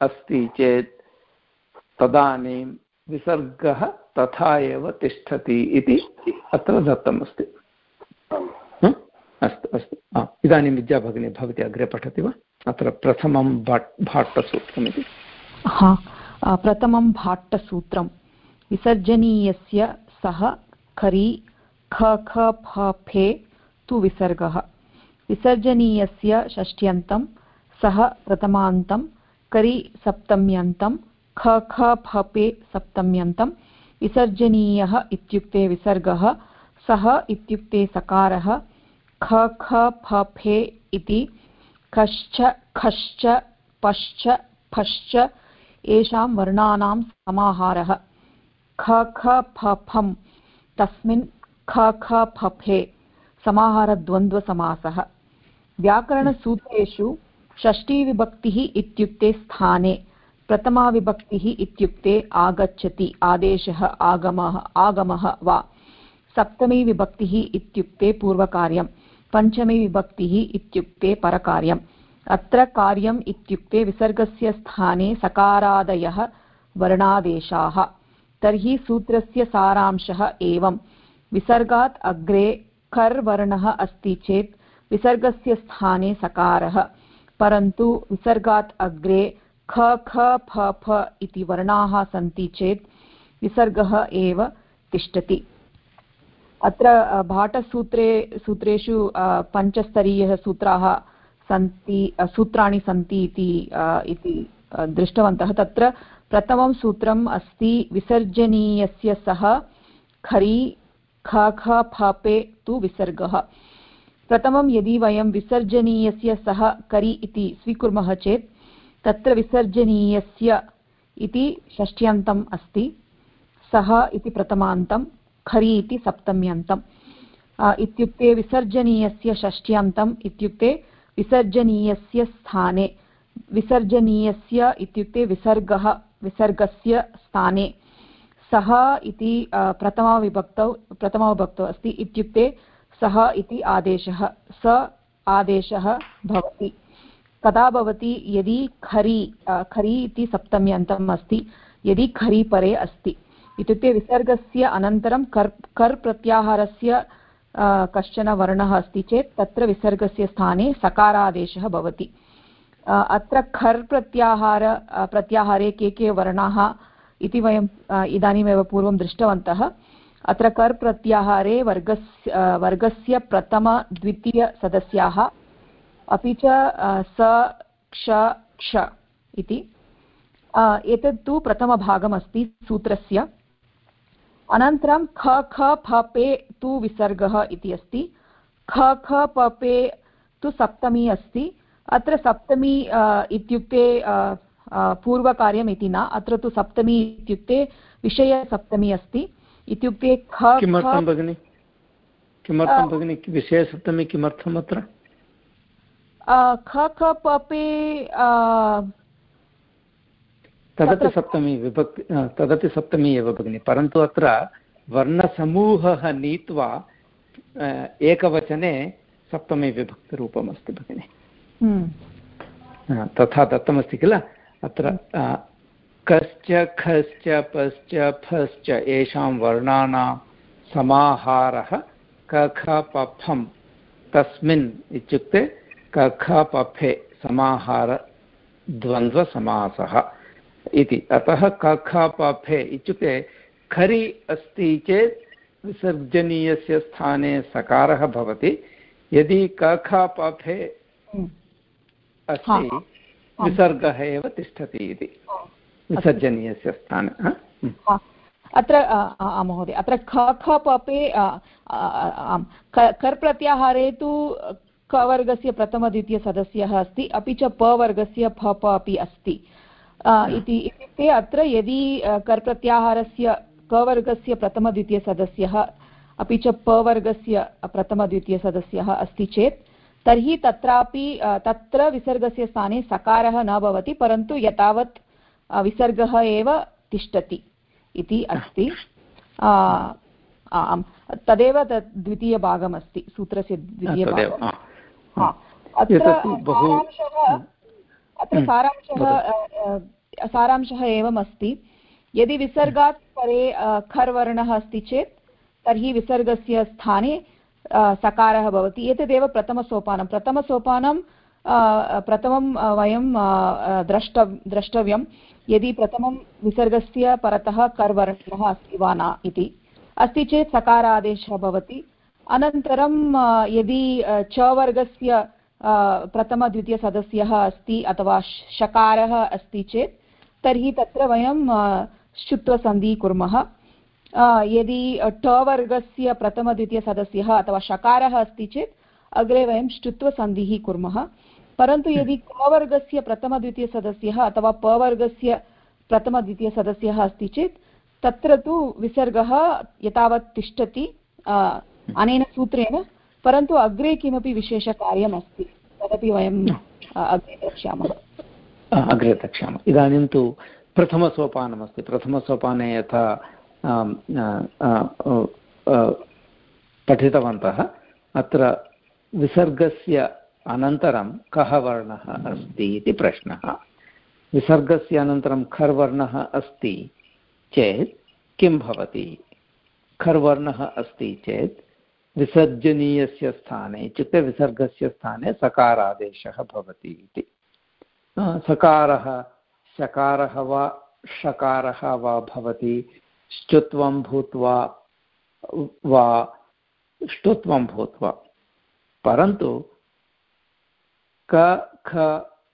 अस्ति चेत् तदानीं विसर्गः तथा एव तिष्ठति इति अत्र दत्तमस्ति। अस्तु अस्तु। इदानीं विद्याभगिनी भवती अग्रे पठति वा? अत्र प्रथमं भाट्, भाट्टसूत्रमिति। हा प्रथमं भाट्टसूत्रं। विसर्जनीयस्य सः, खरि, ख ख, फ, फे, तु विसर्गः। विसर्जनीयस्य षष्ट्यन्तं, सः प्रथमान्तं करि सप्तम्यन्तं, ख ख, फ, पे सप्तम्यन्तं, विसर्जनीयः इत्युक्ते विसर्गः, सः इत्युक्ते सकारः, ख ख, फ इति, कश्च, खश्च, पश्च, फश्च, येषां वर्णानां समाहारः। ख ख, फ, फम्, तस्मिन् ख ख फे समाहारद्वन्द्वसमासः। व्याकरणसूत्रेषु षष्ठीविभक्तिः इत्युक्ते स्थाने, प्रथमाविभक्तिः इत्युक्ते आगच्छति, आदेशः, आगमः आगमः वा। सप्तमी विभक्तिः इत्युक्ते पूर्वकार्यं पञ्चमी विभक्तिः इत्युक्ते परकार्यम्। अत्र कार्यम् इत्युक्ते विसर्गस्य स्थाने सकारादयः वर्णादेशाः। तर्हि सूत्रस्य सारांशः एवं विसर्गात् अग्रे कर् वर्णः अस्ति चेत् विसर्गस्य स्थाने सकारः। परन्तु विसर्गात् अग्रे ख ख, फ फ इति वर्णाः सन्ति चेत् विसर्गः एव तिष्ठति। अत्र भाटसूत्रे, सूत्रेषु पञ्चस्तरीयः सूत्राः सन्ति सूत्राणि सन्ति इति दृष्टवन्तः। तत्र प्रथमं सूत्रम् अस्ति, विसर्जनीयस्य सः खरी, ख ख फपे तु विसर्गः। प्रथमं यदि वयं विसर्जनीयस्य सः करि इति स्वीकुर्मः चेत्, तत्र विसर्जनीयस्य इति षष्ट्यन्तम् अस्ति। सः इति प्रथमान्तं, खरि इति सप्तम्यन्तम्। इत्युक्ते विसर्जनीयस्य षष्ट्यन्तम् इत्युक्ते विसर्जनीयस्य स्थाने, विसर्जनीयस्य इत्युक्ते विसर्गः, विसर्गस्य स्थाने। सः इति प्रथमाविभक्तौ प्रथमाविभक्तौ अस्ति। इत्युक्ते सः इति आदेशः, स आदेशः भवति। कदा भवति? यदि खरि खरि इति सप्तम्यन्तम् अस्ति, यदि खरि परे अस्ति। इत्युक्ते विसर्गस्य अनन्तरं कर् कर् प्रत्याहारस्य कश्चन वर्णः अस्ति चेत् तत्र विसर्गस्य स्थाने सकारादेशः भवति। अत्र खर् प्रत्याहार प्रत्याहारे के के वर्णाः इति वयम् इदानीमेव पूर्वं दृष्टवन्तः। अत्र कर् प्रत्याहारे वर्गस्य वर्गस्य प्रथमद्वितीयसदस्याः अपि च स, क्ष क्ष इति। एतत्तु प्रथमभागमस्ति सूत्रस्य। अनन्तरं ख ख, फ, पे तु विसर्गः इति अस्ति। ख ख प तु सप्तमी अस्ति। अत्र सप्तमी इत्युक्ते पूर्वकार्यम् इति न, अत्र तु सप्तमी इत्युक्ते विषयसप्तमी अस्ति। इत्युक्ते ख किमर्थं भगिनि? किमर्थं भगिनि? विषयसप्तमी किमर्थम् अत्र? ख ख पपे तदपि सप्तमी विभक्ति तदपि सप्तमी एव भगिनि। परन्तु अत्र वर्णसमूहः नीत्वा एकवचने सप्तमी विभक्तिरूपम् अस्ति भगिनि। हम्म। तथा दत्तमस्ति किल? अत्र कश्च खश्च पश्च फश्च येषां वर्णानां समाहारः कखपफं तस्मिन् इत्युक्ते कखपफे समाहारद्वन्द्वसमासः इति। अतः कखपफे इत्युक्ते खरि अस्ति चेत् विसर्जनीयस्य स्थाने सकारः भवति। यदि कखपफे हम्म। अस्ति विसर्गः एव तिष्ठति इति। विसर्जनीयस्य स्थाने अत्र महोदय अत्र ख ख पपे कर् प्रत्याहारे तु कवर्गस्य प्रथमद्वितीयसदस्यः अस्ति अपि च पवर्गस्य फ प अपि अस्ति। इति इत्युक्ते अत्र यदि कर् प्रत्याहारस्य कवर्गस्य प्रथमद्वितीयसदस्यः अपि च पवर्गस्य प्रथमद्वितीयसदस्यः अस्ति चेत् तर्हि तत्रापि तत्र विसर्गस्य स्थाने सकारः न भवति परन्तु यतावत् विसर्गः एव तिष्ठति इति अस्ति। आम्। तदेव तत् द्वितीयभागमस्ति सूत्रस्य द्वितीयभागः अत्र सारांशः अत्र सारांशः सारांशः एवमस्ति। यदि विसर्गात् परे खर्वर्णः अस्ति चेत् तर्हि विसर्गस्य स्थाने सकारः भवति। एतदेव प्रथमसोपानं। प्रथमसोपानं प्रथमं वयं द्रष्ट द्रष्टव्यं यदि प्रथमं विसर्गस्य परतः कर्वर्णः अस्ति वा न इति। अस्ति चेत् सकारादेशः भवति। अनन्तरं यदि च वर्गस्य प्रथमद्वितीयसदस्यः अस्ति अथवा शकारः अस्ति चेत्, तर्हि तत्र वयं शुत्वसन्धिः कुर्मः। यदि ट वर्गस्य प्रथमद्वितीयसदस्यः अथवा शकारः अस्ति चेत्, अग्रे वयं श्चुत्वसन्धिः कुर्मः। परन्तु यदि कवर्गस्य प्रथमद्वितीयसदस्यः अथवा पवर्गस्य प्रथमद्वितीयसदस्यः अस्ति चेत्, तत्र तु विसर्गः यतावत् तिष्ठति अनेन सूत्रेण, परन्तु अग्रे किमपि विशेषकार्यम् अस्ति तदपि वयम् अग्रे द्रक्ष्यामः। अग्रे द्रक्ष्यामः। इदानीं तु प्रथमसोपानमस्ति। प्रथमसोपाने यथा पठितवन्तः। अत्र विसर्गस्य अनन्तरं कः वर्णः अस्ति इति प्रश्नः। विसर्गस्य अनन्तरं खर्वर्णः अस्ति चेत् किं भवति? खर्वर्णः अस्ति चेत् विसर्जनीयस्य स्थाने इत्युक्ते विसर्गस्य स्थाने सकारादेशः भवति इति। सकारः शकारः वा षकारः वा भवति? श्चुत्वं भूत्वा वा ष्टुत्वं भूत्वा। परन्तु क, ख,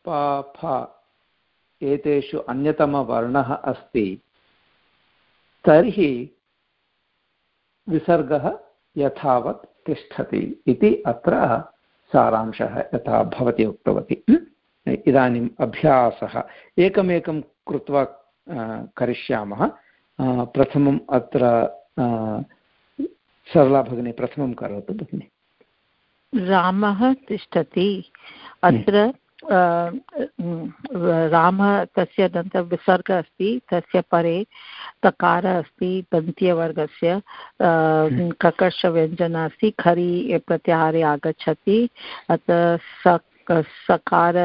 प, फ एतेषु अन्यतमवर्णः अस्ति। तर्हि विसर्गः यथावत् तिष्ठति इति अत्र सारांशः यथा भवती उक्तवती। इदानीम् अभ्यासः। एकमेकं कृत्वा करिष्यामः। प्रथमम् अत्र सरला भगिनी, प्रथमं करोतु भगिनि। रामः तिष्ठति। अत्र रामः तस्य दन्त विसर्गः अस्ति तस्य परे तकारः अस्ति दन्त्यवर्गस्य ककर्षव्यञ्जनः अस्ति खरि प्रत्याहारे आगच्छति अत्र सक् सकार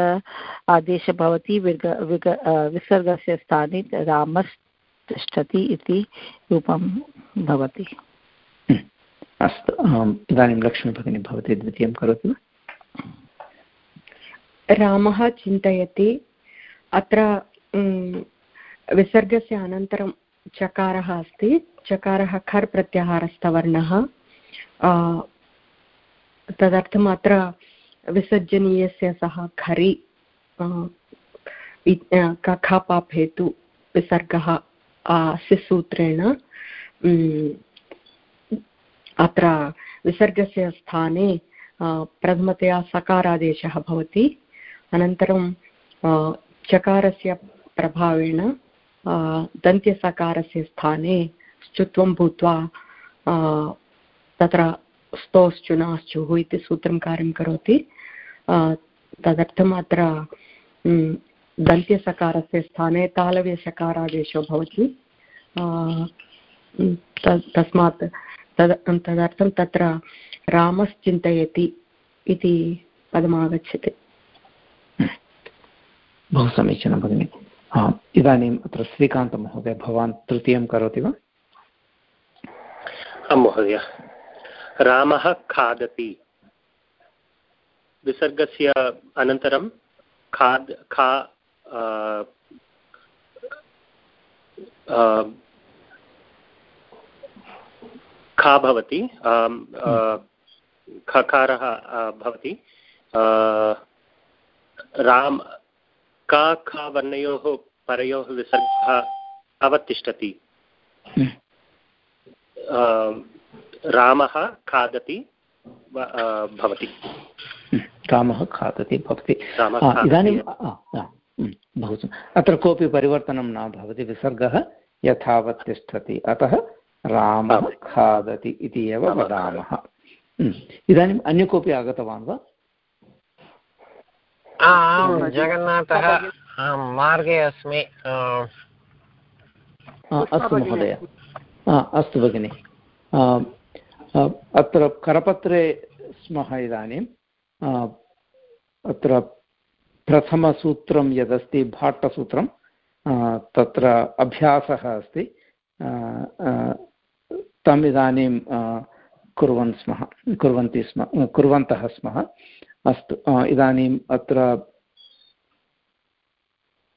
आदेशः भवति विर्ग विग विसर्गस्य स्थाने रामस्तिष्ठति इति रूपं भवति। अस्तु इदानीं लक्ष्मीभगिनी भवती द्वितीयं करोति वा? रामः चिन्तयति, अत्र विसर्गस्य अनन्तरं चकारः अस्ति, चकारः खर् प्रत्याहारस्थवर्णः तदर्थम् अत्र विसर्जनीयस्य सः खरि कखापापेतु विसर्गः सिसूत्रेण अत्र विसर्गस्य स्थाने प्रथमतया सकारादेशः भवति। अनन्तरं चकारस्य प्रभावेण दन्त्यसकारस्य स्थाने स्तुत्वं भूत्वा तत्र स्तोश्चुनाश्चुः इति सूत्रं कार्यं करोति। तदर्थम् अत्र दन्त्यसकारस्य स्थाने तालव्यसकारादेशो भवति। तस्मात् तद् तदर्थं तत्र रामश्चिन्तयति इति पदमागच्छति। बहु समीचीनं भगिनि। इदानीम् अत्र श्रीकान्तमहोदय भवान् तृतीयं करोति वा? आं महोदय। रामः खादति। विसर्गस्य अनन्तरं खाद् खा खा भवति खकारः भवति। राम का खा वर्णयोः परयोः विसर्गः अवतिष्ठति। हम्म। रामः खादति भवति। हम्म। रामः खादति भवति। इदानीं हम्म, बहु अत्र कोऽपि परिवर्तनं न भवति विसर्गः यथावत् तिष्ठति। अतः रामः खादति इति एव वदामः। इदानीम् अन्य कोऽपि आगतवान् वा? आं जगन्नाथः। मार्गे अस्मि। अस्तु महोदय। अस्तु भगिनि। अत्र करपत्रे स्मः इदानीम् अत्र प्रथमसूत्रं यदस्ति भाट्टसूत्रं तत्र अभ्यासः अस्ति। तम् इदानीं कुर्वन् स्मः, कुर्वन्ति स्म कुर्वन्तः स्मः। अस्तु इदानीम् अत्र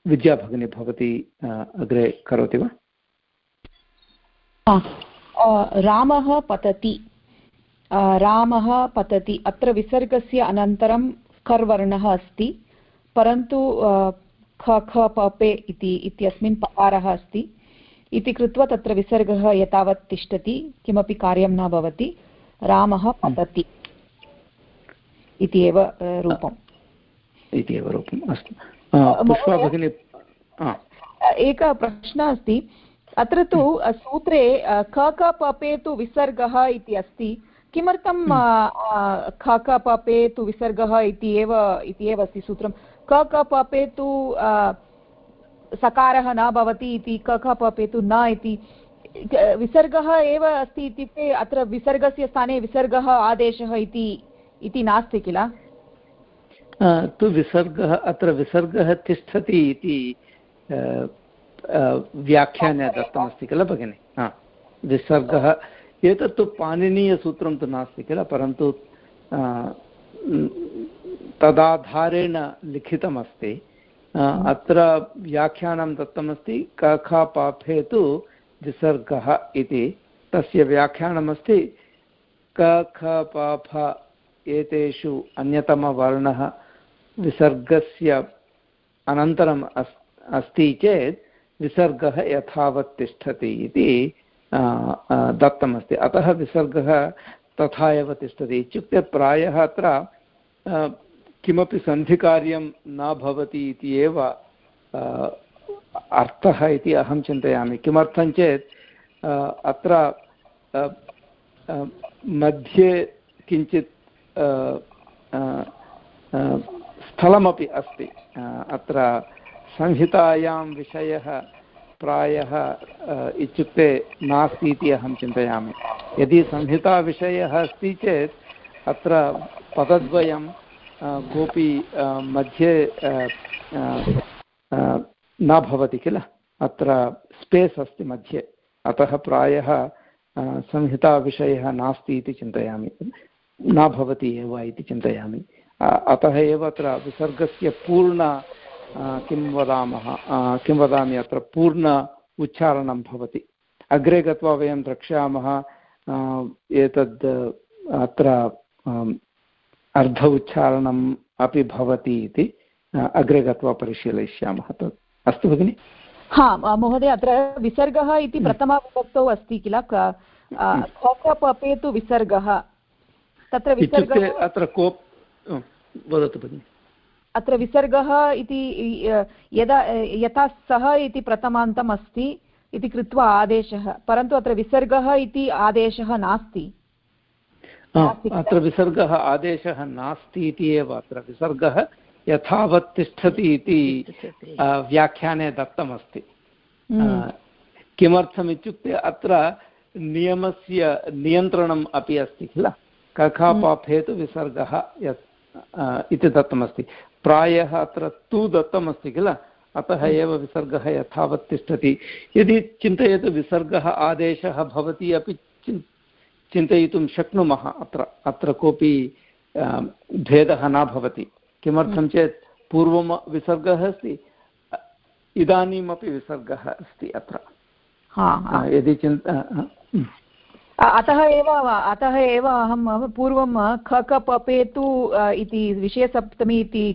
विद्याभगिनी भवती अग्रे करोति वा? रामः पतति। रामः पतति। अत्र विसर्गस्य अनन्तरं कर्वर्णः अस्ति, परन्तु ख ख पपे इति, इत्यस्मिन् पकारः अस्ति। इति कृत्वा तत्र विसर्गः एतावत् तिष्ठति किमपि कार्यं न भवति रामः पतति इति एव रूपम्। इति एव रूपम् अस्तु। पुष्पा भगिनी एकः प्रश्नः अस्ति। अत्र तु सूत्रे क क पपे तु विसर्गः इति अस्ति। किमर्थं ख क पपे तु विसर्गः इति एव इति एव अस्ति सूत्रं। क क पपे तु सकारः न भवति इति, क ख पपे तु न इति विसर्गः एव अस्ति इत्युक्ते अत्र विसर्गस्य स्थाने विसर्गः आदेशः इति इति नास्ति किल? तु विसर्गः, अत्र विसर्गः तिष्ठति इति व्याख्याने दत्तमस्ति किल भगिनि? हा, विसर्गः, एतत्तु पाणिनीयसूत्रं तु नास्ति किल, परन्तु तदाधारेण लिखितमस्ति। अत्र व्याख्यानं दत्तमस्ति कखापाफे तु विसर्गः इति। तस्य व्याख्यानमस्ति क ख प एतेषु अन्यतमवर्णः विसर्गस्य अनन्तरम् अस्, अस्ति चेत् विसर्गः यथावत् तिष्ठति इति दत्तमस्ति। अतः विसर्गः तथा एव तिष्ठति। इत्युक्ते प्रायः अत्र किमपि सन्धिकार्यं न भवति इति एव अर्थः इति अहं चिन्तयामि। किमर्थं चेत् अत्र मध्ये किञ्चित् स्थलमपि अस्ति। अत्र संहितायां विषयः प्रायः इत्युक्ते नास्ति इति अहं चिन्तयामि। यदि संहिताविषयः अस्ति चेत्, अत्र पदद्वयं कोऽपि मध्ये न भवति किल? अत्र स्पेस् अस्ति मध्ये। अतः प्रायः संहिताविषयः नास्ति इति चिन्तयामि। न भवति एव इति चिन्तयामि। अतः एव अत्र विसर्गस्य पूर्ण किं वदामः? किं वदामि? अत्र पूर्ण उच्चारणं भवति। अग्रे गत्वा वयं द्रक्ष्यामः एतद्, अत्र अर्ध उच्चारणम् अपि भवति इति अग्रे गत्वा परिशीलयिष्यामः तत् अस्तु भगिनि? हा महोदय अत्र विसर्गः इति हम्म। प्रथमाविभक्तौ अस्ति किल? खपे तु विसर्गः। तत्र इत्युक्ते अत्र कोप् वदतु भगिनि। अत्र विसर्गः इति यदा यथा सः इति प्रथमान्तम् अस्ति इति कृत्वा आदेशः परन्तु अत्र विसर्गः इति आदेशः नास्ति। अत्र विसर्गः आदेशः नास्ति इति एव अत्र विसर्गः यथावत् तिष्ठति इति व्याख्याने दत्तमस्ति। हम्म। किमर्थमित्युक्ते अत्र नियमस्य नियन्त्रणम् अपि अस्ति किल? कखापाफेतु विसर्गः यत् इति दत्तमस्ति। प्रायः अत्र तु दत्तमस्ति किल? अतः हम्म। एव विसर्गः यथावत् तिष्ठति। यदि चिन्तयतु विसर्गः आदेशः भवति अपि चिन्तयितुं शक्नुमः? अत्र अत्र कोऽपि भेदः न भवति। किमर्थं हम्म। चेत् पूर्वं विसर्गः अस्ति इदानीमपि विसर्गः अस्ति अत्र। यदि चिन्त अतः एव अतः एव अहं पूर्वं ख क इति विषयसप्तमी इति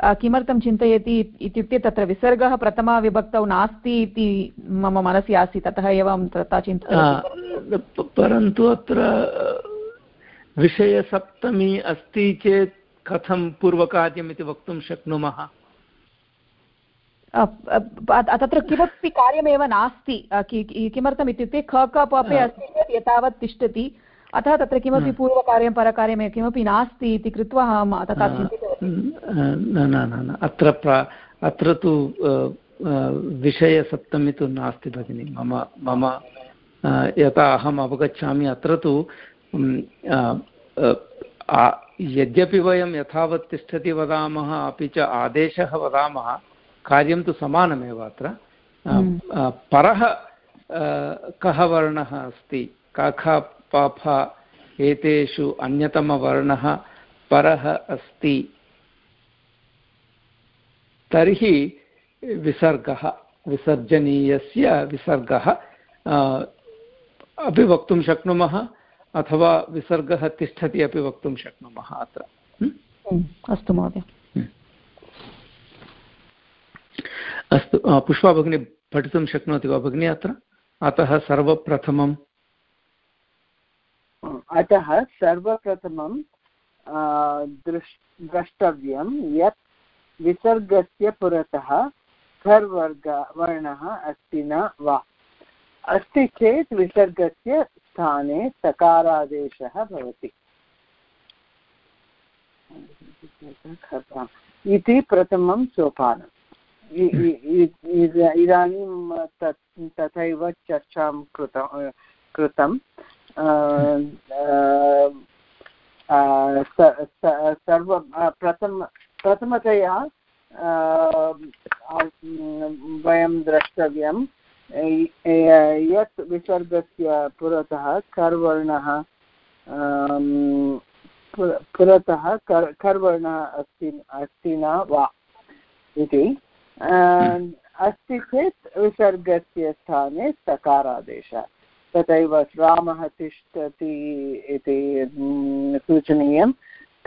किमर्थं चिन्तयति इत्युक्ते तत्र विसर्गः प्रथमाविभक्तौ नास्ति इति मम मनसि आसीत् अतः एव अहं तथा चिन्तितवती परन्तु अत्र विषयसप्तमी अस्ति चेत् कथं पूर्वकार्यम् इति वक्तुं शक्नुमः? तत्र किमपि कार्यमेव नास्ति। किमर्थम् इत्युक्ते ख क पपे अस्ति चेत् एतावत् तिष्ठति। अतः तत्र किमपि पूर्वकार्यं परकार्यं किमपि नास्ति इति कृत्वा अहं तथा न न अत्र अत्र तु विषयसप्तमी तु नास्ति भगिनि। मम मम यथा अहम् अवगच्छामि अत्र तु यद्यपि वयं यथावत् तिष्ठति वदामः अपि च आदेशः वदामः कार्यं तु समानमेव अत्र। हम्म। परः कः वर्णः अस्ति? कख पफ एतेषु अन्यतमवर्णः परः अस्ति? तर्हि विसर्गः विसर्जनीयस्य विसर्गः अपि वक्तुं शक्नुमः अथवा विसर्गः तिष्ठति अपि वक्तुं शक्नुमः अत्र? अस्तु महोदय। अस्तु पुष्पा भगिनी पठितुं शक्नोति वा भगिनी अत्र? अतः सर्वप्रथमम्। अतः सर्वप्रथमं दृष् द्रष्टव्यं यत् विसर्गस्य पुरतः खर्वर्ग वर्णः अस्ति न वा? अस्ति चेत् विसर्गस्य स्थाने सकारादेशः भवति। इति प्रथमं सोपानम् इदानीं तथैव चर्चां कृत, कृतं। सर्व, प्रथम प्रथमतया वयं द्रष्टव्यं यत् विसर्गस्य पुरतः कर्वर्णः पुरतः कर्, कर्वर्णः अस्ति अस्ति न वा इति अस्ति चेत् विसर्गस्य स्थाने सकारादेशः। तथैव रामः तिष्ठति इति सूचनीयं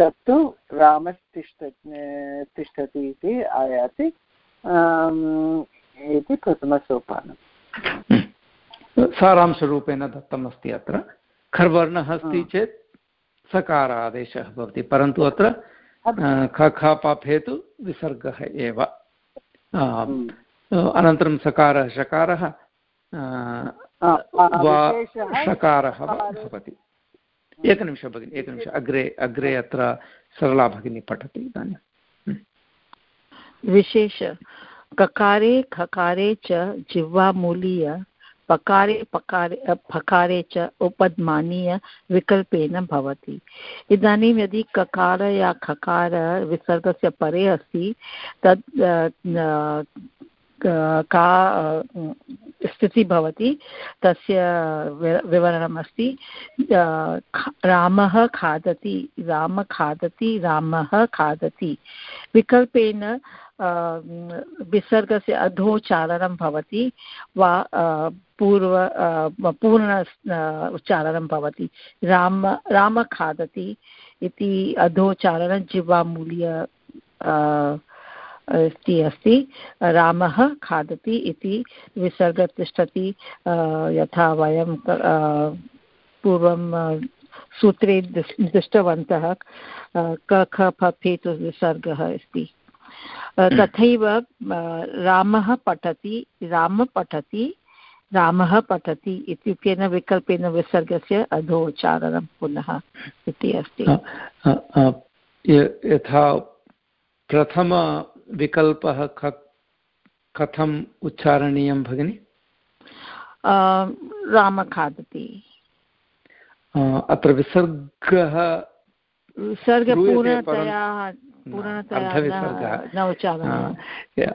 तत्तु रामस्तिष्ठ तिष्ठति इति आयाति इति प्रथमसोपानम् सारांशरूपेण दत्तमस्ति अत्र। खर्वर्णः अस्ति चेत् सकारादेशः भवति परन्तु अत्र ख ख पाफेतु विसर्गः एव। अनन्तरं सकारः शकारः वा षकारः भवति। एकनिमिषः भगिनि एकनिमिषम् अग्रे अग्रे अत्र सरला भगिनी पठति इदानीं। विशेष, ककारे, खकारे च जिह्वामूलीय पकारे पकारे फकारे च उपद्मानीय विकल्पेन भवति। इदानीं यदि ककार या खकार विसर्गस्य परे अस्ति, तद् का स्थितिः भवति, तस्य विवरणमस्ति। रामः खादति, राम खादति, रामः खादति। विकल्पेन विसर्गस्य अधोच्चारणं भवति, वा पूर्व पूर्ण उच्चारणं भवति। राम राम खादति इति अधोच्चारणं जिह्वामूल्य इति अस्ति। रामः खादति इति विसर्ग तिष्ठति यथा वयं पूर्वं सूत्रे दृष्टवन्तः क, ख, फ फेतु विसर्गः अस्ति। तथैव रामः पठति, राम पठति, रामः पठति इत्युक्तेन विकल्पेन विसर्गस्य अधोच्चारणं पुनः इति अस्ति। यथा प्रथमविकल्पः कथम् उच्चारणीयं भगिनि? राम खादति अत्र विसर्गः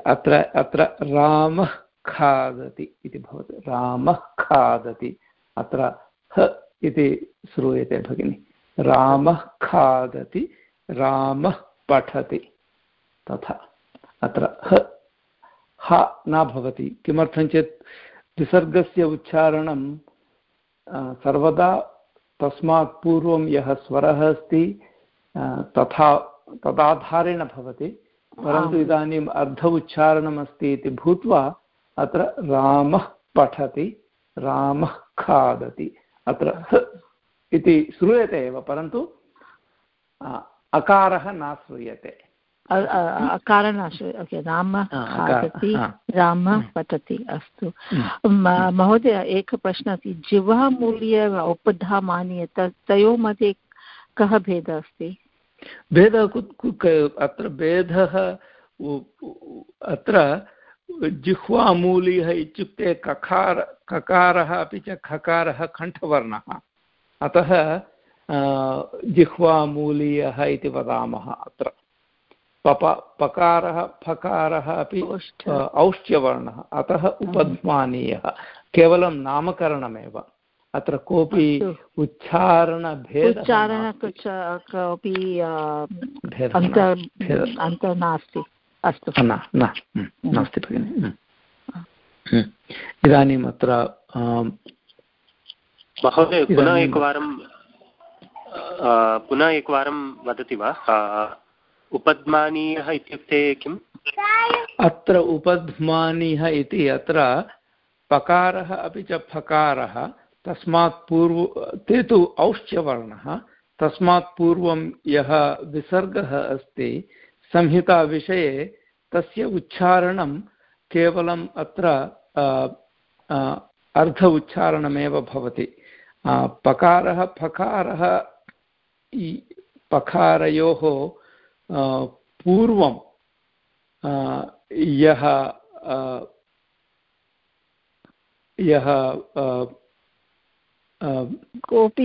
अत्र अत्र रामः खादति इति भवति। रामः खादति अत्र ह इति श्रूयते भगिनि। रामः खादति रामः पठति तथा। अत्र ह ह न भवति। किमर्थं चेत् विसर्गस्य उच्चारणं सर्वदा तस्मात् पूर्वं यः स्वरः अस्ति तथा तदाधारेण भवति। परन्तु इदानीम् अर्ध उच्चारणमस्ति इति भूत्वा अत्र रामः पठति रामः खादति। अत्र ह इति श्रूयते एव परन्तु अकारः न श्रूयते। अकारः न श्रूयते रामः खादति रामः पठति अस्तु। महोदय एकः प्रश्नः अस्ति। जिह्वा मूल्य उपधामानीय तयोः मध्ये कः भेदः अस्ति? भेदः अत्र भेदः अत्र जिह्वामूलीयः इत्युक्ते ककार ककारः अपि च खकारः कण्ठवर्णः। अतः जिह्वामूलीयः इति वदामः अत्र। पप पकारः फकारः अपि औष्ट्यवर्णः अतः उपध्मानीयः केवलं नामकरणमेव। अत्र कोऽपि उच्चारणभेदः कोऽपि अन्तः नास्ति। अस्तु। न न नास्ति भगिनि इदानीम् अत्र महोदय पुनः एकवारं पुनः एकवारं वदति वा? उपध्मानीयः इत्युक्ते किम्? अत्र उपध्मानीयः इति अत्र पकारः अपि च फकारः, तस्मात् पूर्व, ते तु औश्च्यवर्णः तस्मात् पूर्वं यः विसर्गः अस्ति, संहिताविषये तस्य उच्चारणं केवलम् अत्र अर्ध उच्चारणमेव भवति। पकारः फकारः पकारयोः पूर्वं यः यः कोऽपि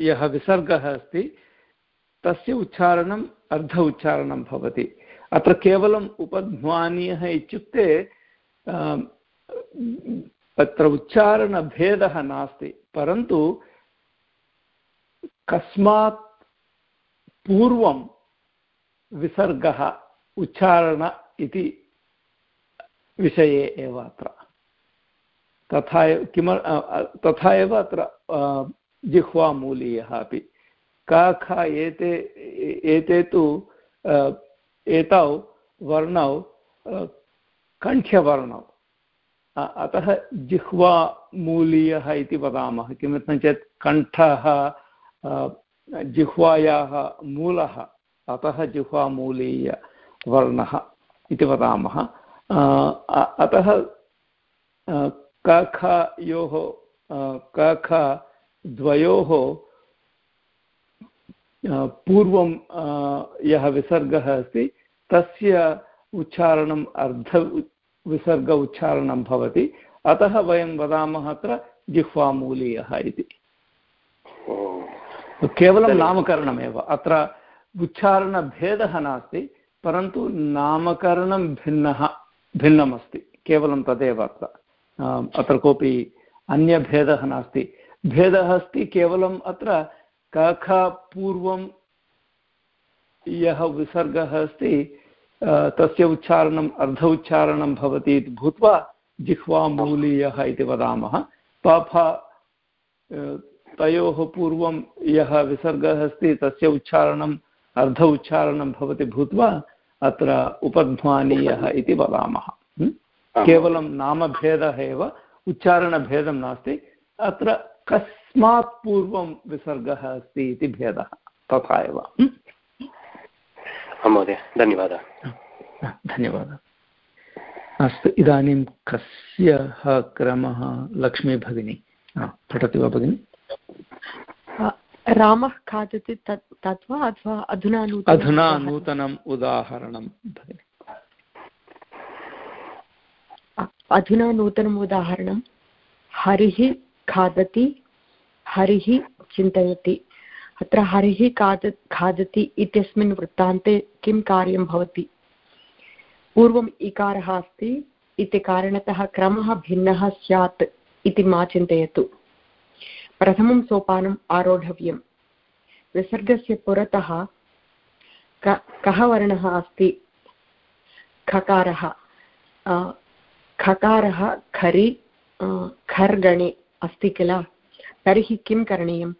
यः विसर्गः अस्ति तस्य उच्चारणम् अर्ध उच्चारणं भवति। अत्र केवलम् उपध्मानीयः इत्युक्ते अत्र उच्चारणभेदः नास्ति परन्तु कस्मात् पूर्वं विसर्गः उच्चारण इति विषये एव अत्र। तथा किम तथा एव अत्र जिह्वामूलीयः अपि। क ख एते एते तु एतौ वर्णौ कण्ठ्यवर्णौ। अतः जिह्वामूलीयः इति वदामः। किमर्थं चेत् कण्ठः जिह्वायाः मूलः, अतः जिह्वामूलीयवर्णः इति वदामः। अतः कखयोः कख द्वयोः पूर्वं यः विसर्गः अस्ति, तस्य उच्चारणम् अर्ध विसर्ग उच्चारणं भवति। अतः वयं वदामः अत्र जिह्वामूलीयः इति। केवलं नामकरणमेव। अत्र उच्चारणभेदः नास्ति परन्तु नामकरणं भिन्नः भिन्नमस्ति। केवलं तदेव अत्र। अत्र कोऽपि अन्यभेदः नास्ति। भेदः अस्ति केवलम् अत्र कख पूर्वं यः विसर्गः अस्ति तस्य उच्चारणम् अर्ध उच्चारणं भवति इति भूत्वा जिह्वामूलीयः इति वदामः। पफ तयोः पूर्वं यः विसर्गः अस्ति तस्य उच्चारणम् अर्ध उच्चारणं भवति भूत्वा अत्र उपध्मानीयः इति वदामः। केवलं नामभेदः एव उच्चारणभेदं नास्ति अत्र कस्मात् पूर्वं विसर्गः अस्ति इति भेदः तथा एव। महोदय धन्यवादः। धन्यवादः। अस्तु इदानीं कस्य क्रमः लक्ष्मीभगिनी? पठति वा भगिनि? रामः खादति तत् तत् वा अथवा अधुना अधुना नूतनम् उदाहरणं भगिनि अधुना नूतनम् उदाहरणं हरिः खादति हरिः चिन्तयति। अत्र हरिः खाद खादति इत्यस्मिन् वृत्तान्ते किं कार्यं भवति? पूर्वम् इकारः अस्ति इति कारणतः क्रमः भिन्नः स्यात् इति मा चिन्तयतु। प्रथमं सोपानम् आरोढव्यं विसर्गस्य पुरतः कः वर्णः अस्ति? खकारः। खकारः खरि खर्गणे अस्ति किल? तर्हि किं करणीयं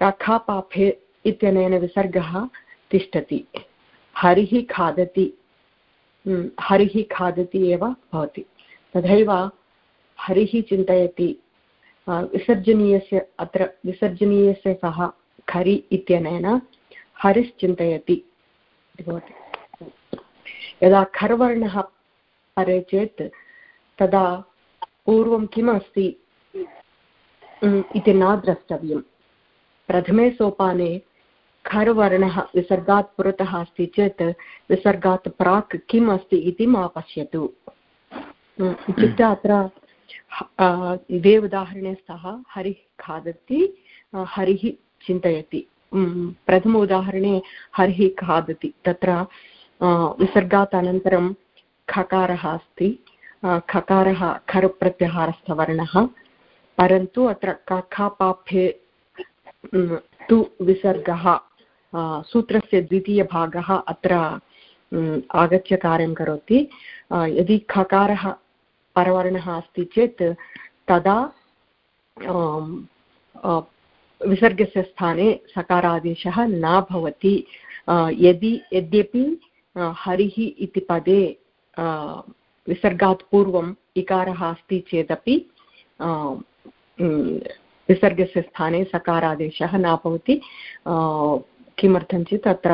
कखापाफे इत्यनेन विसर्गः तिष्ठति। हरिः खादति। हरिः खादति एव भवति। तथैव हरिः चिन्तयति। विसर्जनीयस्य, अत्र विसर्जनीयस्य सः खरि इत्यनेन हरिश्चिन्तयति। यदा खर्वर्णः परे चेत् तदा पूर्वं किम् अस्ति? इति न द्रष्टव्यं प्रथमे सोपाने खर्वर्णः विसर्गात् पुरतः अस्ति चेत् विसर्गात् प्राक् किम् अस्ति इति मा पश्यतु। इत्युक्ते अत्र इदे उदाहरणे स्तः हरिः खादति हरिः चिन्तयति. प्रथम उदाहरणे हरिः खादति. तत्र विसर्गात् अनन्तरं खकारः अस्ति. खकारः खर् प्रत्याहारस्थवर्णः परन्तु अत्र कखापाभ्ये तु विसर्गः सूत्रस्य द्वितीयभागः अत्र आगत्य कार्यं करोति. यदि खकारः परवर्णः अस्ति चेत् तदा विसर्गस्य स्थाने सकारादेशः न भवति। यदि, यद्यपि हरिः इति पदे विसर्गात् पूर्वम् इकारः अस्ति चेदपि विसर्गस्य स्थाने सकारादेशः न भवति। किमर्थं चेत् अत्र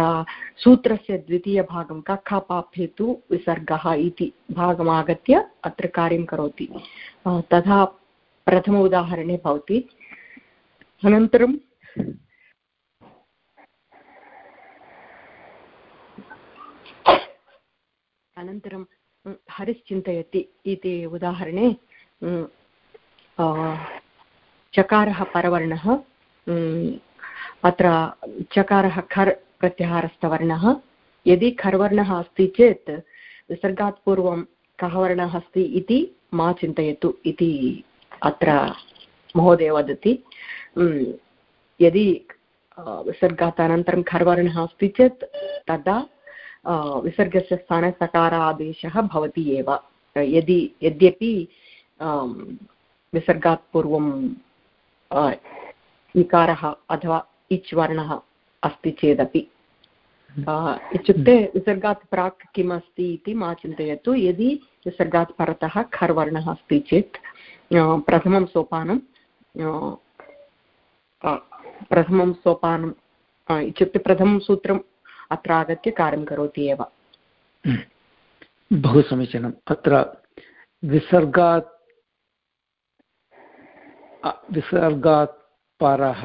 सूत्रस्य द्वितीयभागं कखापाभ्ये तु विसर्गः इति भागमागत्य अत्र कार्यं करोति। तथा प्रथम उदाहरणे भवति। अनन्तरं अनन्तरं हरिश्चिन्तयति इति उदाहरणे चकारः परवर्णः अत्र चकारः खर् प्रत्याहारस्थवर्णः। यदि खर्वर्णः अस्ति चेत् विसर्गात् पूर्वं कः वर्णः अस्ति इति मा चिन्तयतु इति अत्र महोदय वदति। यदि विसर्गात् अनन्तरं खर्वर्णः अस्ति चेत् तदा विसर्गस्य स्थाने सकारादेशः भवति एव। यदि, यद्यपि विसर्गात् पूर्वं इकारः अथवा इच् वर्णः अस्ति चेदपि। इत्युक्ते विसर्गात् प्राक् किम् अस्ति इति मा चिन्तयतु। यदि विसर्गात् परतः खर् वर्णः अस्ति चेत् प्रथमं सोपानं प्रथमं सोपानं इत्युक्ते प्रथमं सूत्रम् अत्र आगत्य कार्यं करोति एव। बहु समीचीनम्। अत्र विसर्गात् विसर्गात् परः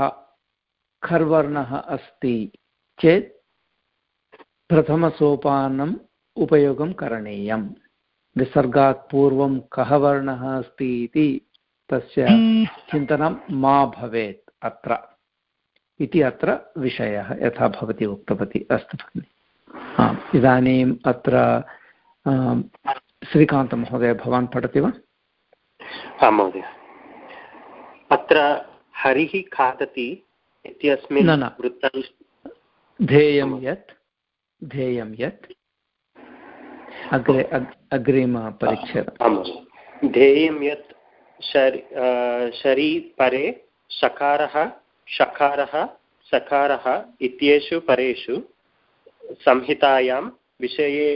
खर्वर्णः अस्ति चेत् प्रथमसोपानम् उपयोगं करणीयं विसर्गात् पूर्वं कः वर्णः अस्ति इति तस्य चिन्तनं मा भवेत् अत्र इति अत्र विषयः यथा भवती उक्तवती अस्तु भगिनि। इदानीम् अत्र श्रीकान्तमहोदय, भवान् पठति वा? आं महोदय। अत्र हरिः खादति इत्यस्मिन् वृत्तान् ध्येयं यत् ध्येयं यत्। अग्रे अग्रिमपरिच्छेदम् ध्येयं यत् शरी परे शकारः शकारः सकारः इत्येषु परेषु संहितायां विषये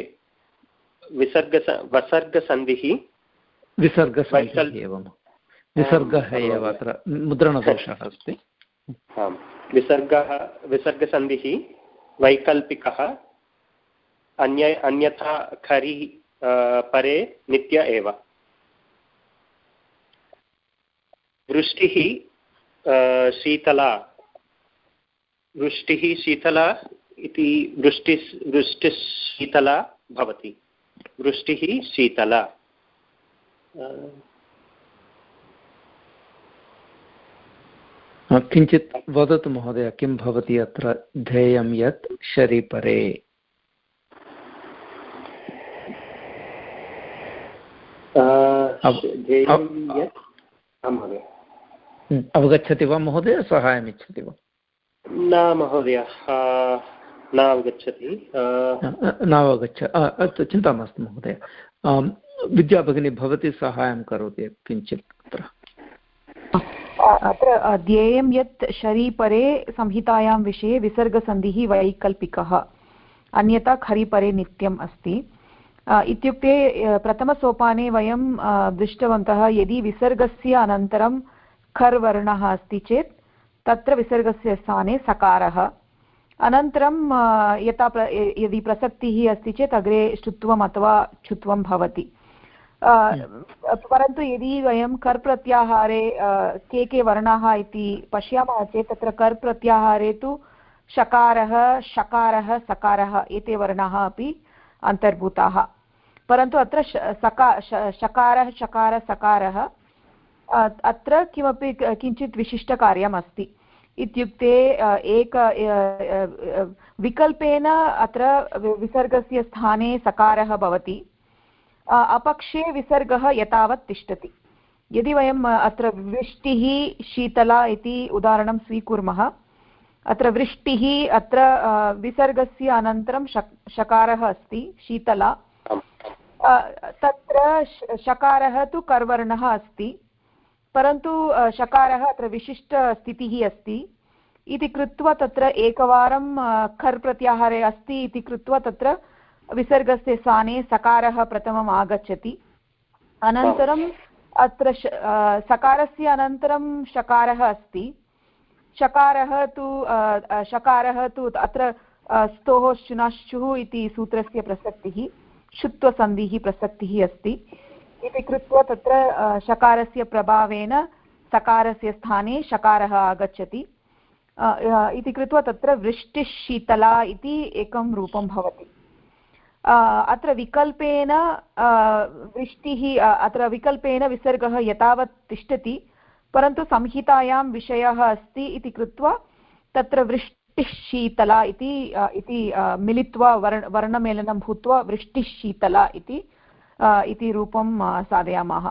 विसर्गस वसर्गसन्धिः विसर्गसन्धिः एवं। विसर्गः एव अत्र मुद्रणदोषः अस्ति। आम्। विसर्गः विसर्गसन्धिः वैकल्पिकः, अन्य अन्यथा खरि परे नित्य एव। वृष्टिः शीतला। वृष्टिः शीतला इति वृष्टि वृष्टिः शीतला भवति। वृष्टिः शीतला। किञ्चित् वदतु महोदय किं भवति अत्र ध्येयं यत् शरीपरे? अवगच्छति वा महोदय सहायम् इच्छति वा? न महोदय न अवगच्छति। न अवगच्छ चिन्ता मास्तु महोदय। विद्याभगिनी भवती साहाय्यं करोति किञ्चित् अत्र? अत्र ध्येयं यत् शरीपरे संहितायां विषये विसर्गसन्धिः वैकल्पिकः, अन्यथा खरीपरे नित्यम् अस्ति। इत्युक्ते प्रथमसोपाने वयं दृष्टवन्तः यदि विसर्गस्य अनन्तरं खर् वर्णः अस्ति चेत्, तत्र विसर्गस्य स्थाने सकारः। अनन्तरं यथा यदि प्रसक्तिः अस्ति चेत्, अग्रे श्रुत्वम् अथवा छुत्वं भवति। परन्तु यदि वयं कर् प्रत्याहारे के के वर्णाः इति पश्यामः चेत् तत्र कर् प्रत्याहारे तु शकारः शकारः सकारः एते वर्णाः अपि अन्तर्भूताः। परन्तु अत्र सका शकारः शकार सकारः अत्र किमपि किञ्चित् विशिष्टकार्यम् अस्ति। इत्युक्ते एक विकल्पेन अत्र विसर्गस्य स्थाने सकारः भवति। अपक्षे विसर्गः यतावत् तिष्ठति। यदि वयम् अत्र वृष्टिः, शीतला इति उदाहरणं स्वीकुर्मः, अत्र वृष्टिः, अत्र विसर्गस्य अनन्तरं शक्, शकारः अस्ति, शीतला। तत्र शकारः तु कर्वर्णः अस्ति, परन्तु शकारः अत्र विशिष्टस्थितिः अस्ति। इति कृत्वा तत्र एकवारं खर् प्रत्याहारे अस्ति इति कृत्वा तत्र विसर्गस्य स्थाने सकारः प्रथमम् आगच्छति। अनन्तरम् अत्र सकारस्य अनन्तरं शकारः अस्ति। शकारः तु शकारः तु अत्र स्तोः शुनश्चुः इति सूत्रस्य प्रसक्तिः, शुत्वसन्धिः प्रसक्तिः अस्ति। इति कृत्वा तत्र शकारस्य प्रभावेन सकारस्य स्थाने शकारः आगच्छति। इति कृत्वा तत्र वृष्टिशीतला इति एकं रूपं भवति। अत्र विकल्पेन वृष्टिः अत्र विकल्पेन विसर्गः यतावत् तिष्ठति, परन्तु संहितायां विषयः अस्ति इति कृत्वा तत्र वृष्टिशीतला इति इति मिलित्वा वर्ण, वर्णमेलनं भूत्वा वृष्टिशीतला इति इति रूपं साधयामः।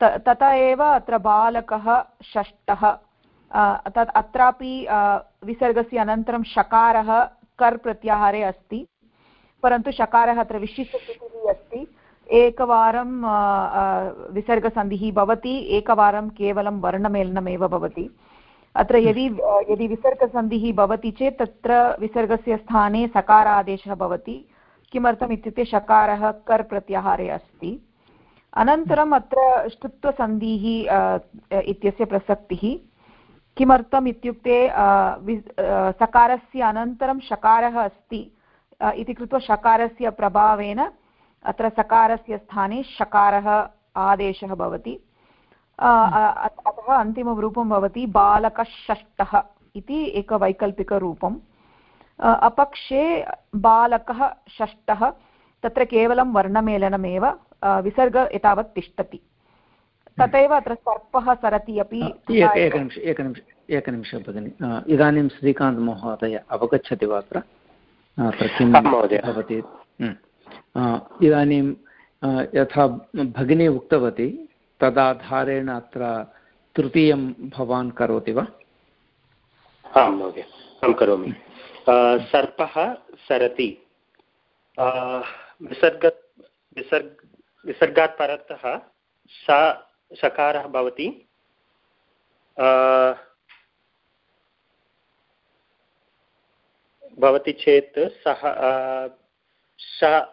तथा एव अत्र बालकः षष्ठः तत् अत्रापि विसर्गस्य अनन्तरं शकारः कर् प्रत्याहारे अस्ति। परन्तु शकारः अत्र विशिष्टस्थितिः अस्ति। एकवारं विसर्गसन्धिः भवति, एकवारं केवलं वर्णमेलनमेव भवति। अत्र यदि यदि विसर्गसन्धिः भवति चेत् तत्र विसर्गस्य स्थाने सकारादेशः भवति। किमर्थम् इत्युक्ते शकारः कर् प्रत्याहारे अस्ति। अनन्तरम् अत्र ष्टुत्वसन्धिः इत्यस्य प्रसक्तिः। किमर्थम् इत्युक्ते सकारस्य अनन्तरं शकारः अस्ति। इति कृत्वा शकारस्य प्रभावेन अत्र सकारस्य स्थाने शकारः आदेशः भवति। अतः अन्तिमं रूपं भवति बालकषष्टः इति एकवैकल्पिकरूपम् अपक्षे बालकः षष्टः तत्र केवलं वर्णमेलनमेव विसर्ग एतावत् तिष्ठति। तथैव अत्र सर्पः सरति अपि एकनिमिष एकनिमिष एकनिमिषं भगिनि। इदानीं श्रीकान्तमहोदय अवगच्छति वा अत्र? किं भवति। इदानीं यथा भगिनी उक्तवती तदाधारेण अत्र तृतीयं भवान् करोति वा? आं महोदय। अहं करोमि। सर्पः सरति। विसर्ग विसर्ग विसर्गात् परतः सा सकारः भवति। भवति चेत् सः स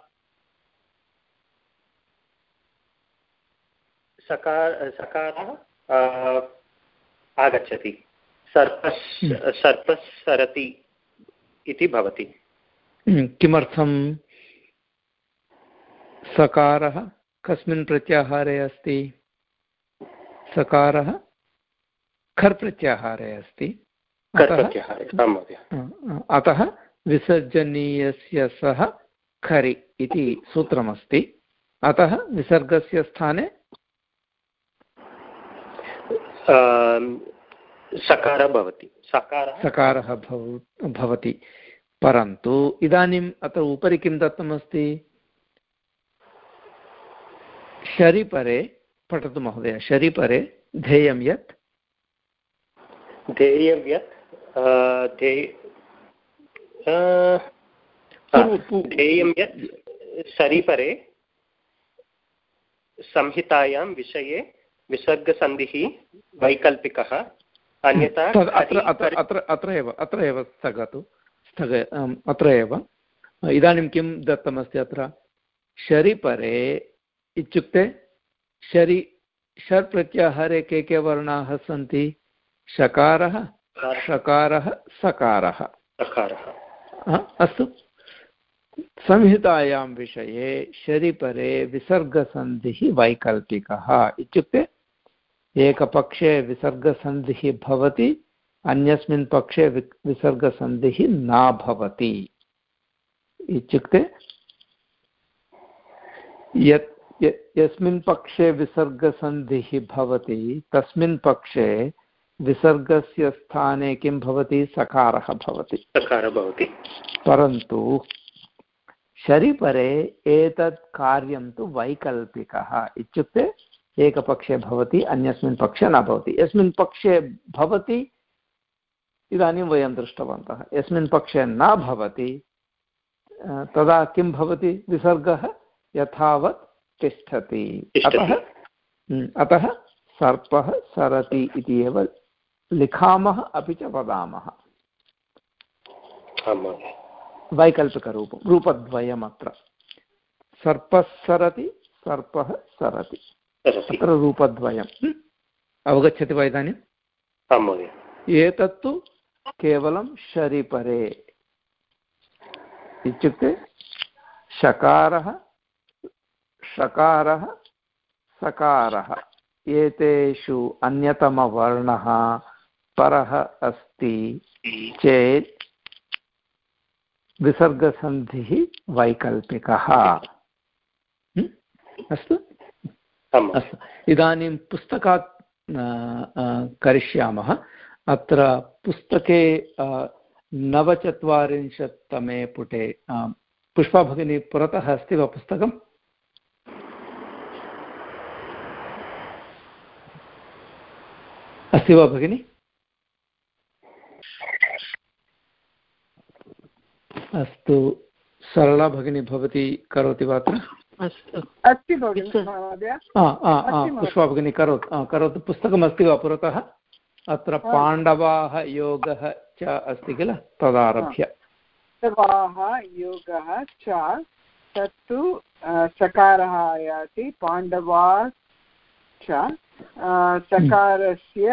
सकार सकारः आगच्छति। सर्पस् हम्म। सर्पस्सरति इति भवति। हम्म, किमर्थं सकारः? कस्मिन् प्रत्याहारे अस्ति? सकारः खर् प्रत्याहारे अस्ति? अतः विसर्जनीयस्य सः खरि इति सूत्रमस्ति। अतः विसर्गस्य स्थाने सकारः भवति। सकारः? भवति। परन्तु इदानीम् अत्र उपरि किं दत्तमस्ति? शरिपरे पठतु महोदय शरिपरे ध्येयं यत्? ध्येयं यत्? ध्येयं यत् शरीपरे संहितायां विषये विसर्गसन्धिः वैकल्पिकः अन्यथा अत्र अत्र एव अत्र एव स्थगतु। स्थग अत्र एव। इदानीं किं दत्तमस्ति अत्र? शरिपरे इत्युक्ते शरि षट् प्रत्याहारे के के वर्णाः सन्ति? शकारः? षकारः सकारः। अस्तु। संहितायां विषये शरिपरे विसर्गसन्धिः वैकल्पिकः इत्युक्ते एकपक्षे विसर्गसन्धिः भवति अन्यस्मिन् पक्षे विसर्गसन्धिः न भवति इत्युक्ते यत् यस्मिन् पक्षे विसर्गसन्धिः भवति तस्मिन् पक्षे विसर्गस्य स्थाने किं भवति? सकारः भवति। सकारः भवति। परन्तु शरिपरे एतत् कार्यं तु वैकल्पिकः इत्युक्ते एकपक्षे भवति अन्यस्मिन् पक्षे न भवति। यस्मिन् पक्षे भवति इदानीं वयं दृष्टवन्तः। यस्मिन् पक्षे न भवति तदा किं भवति विसर्गः? यथावत् तिष्ठति। अतः अतः सर्पः सरति इति एव लिखामः अपि च वदामः। वैकल्पिकरूपं रूपद्वयम् अत्र सर्पः सरति सर्पः सरति। अत्र रूपद्वयम् अवगच्छति वा इदानीम् एतत्तु केवलं शरीपरे। इत्युक्ते शकारः षकारः सकारः। एतेषु अन्यतमवर्णः। परः अस्ति चेत् विसर्गसन्धिः वैकल्पिकः। अस्तु? अस्तु। इदानीं पुस्तकात् करिष्यामः। अत्र पुस्तके नवचत्वारिंशत्तमे पुटे पुष्पा भगिनी पुरतः अस्ति वा पुस्तकम्? अस्ति वा भगिनि? अस्तु। सरला भगिनी भवती करोति वा अत्र? अस्ति। पुष्पा भगिनी करोतु। करोतु। पुस्तकमस्ति वा पुरतः? अत्र पाण्डवाः योगः च अस्ति किल? तदारभ्य। पाण्डवाः योगः च तत्तु सकारः आयाति। पाण्डवा च सकारस्य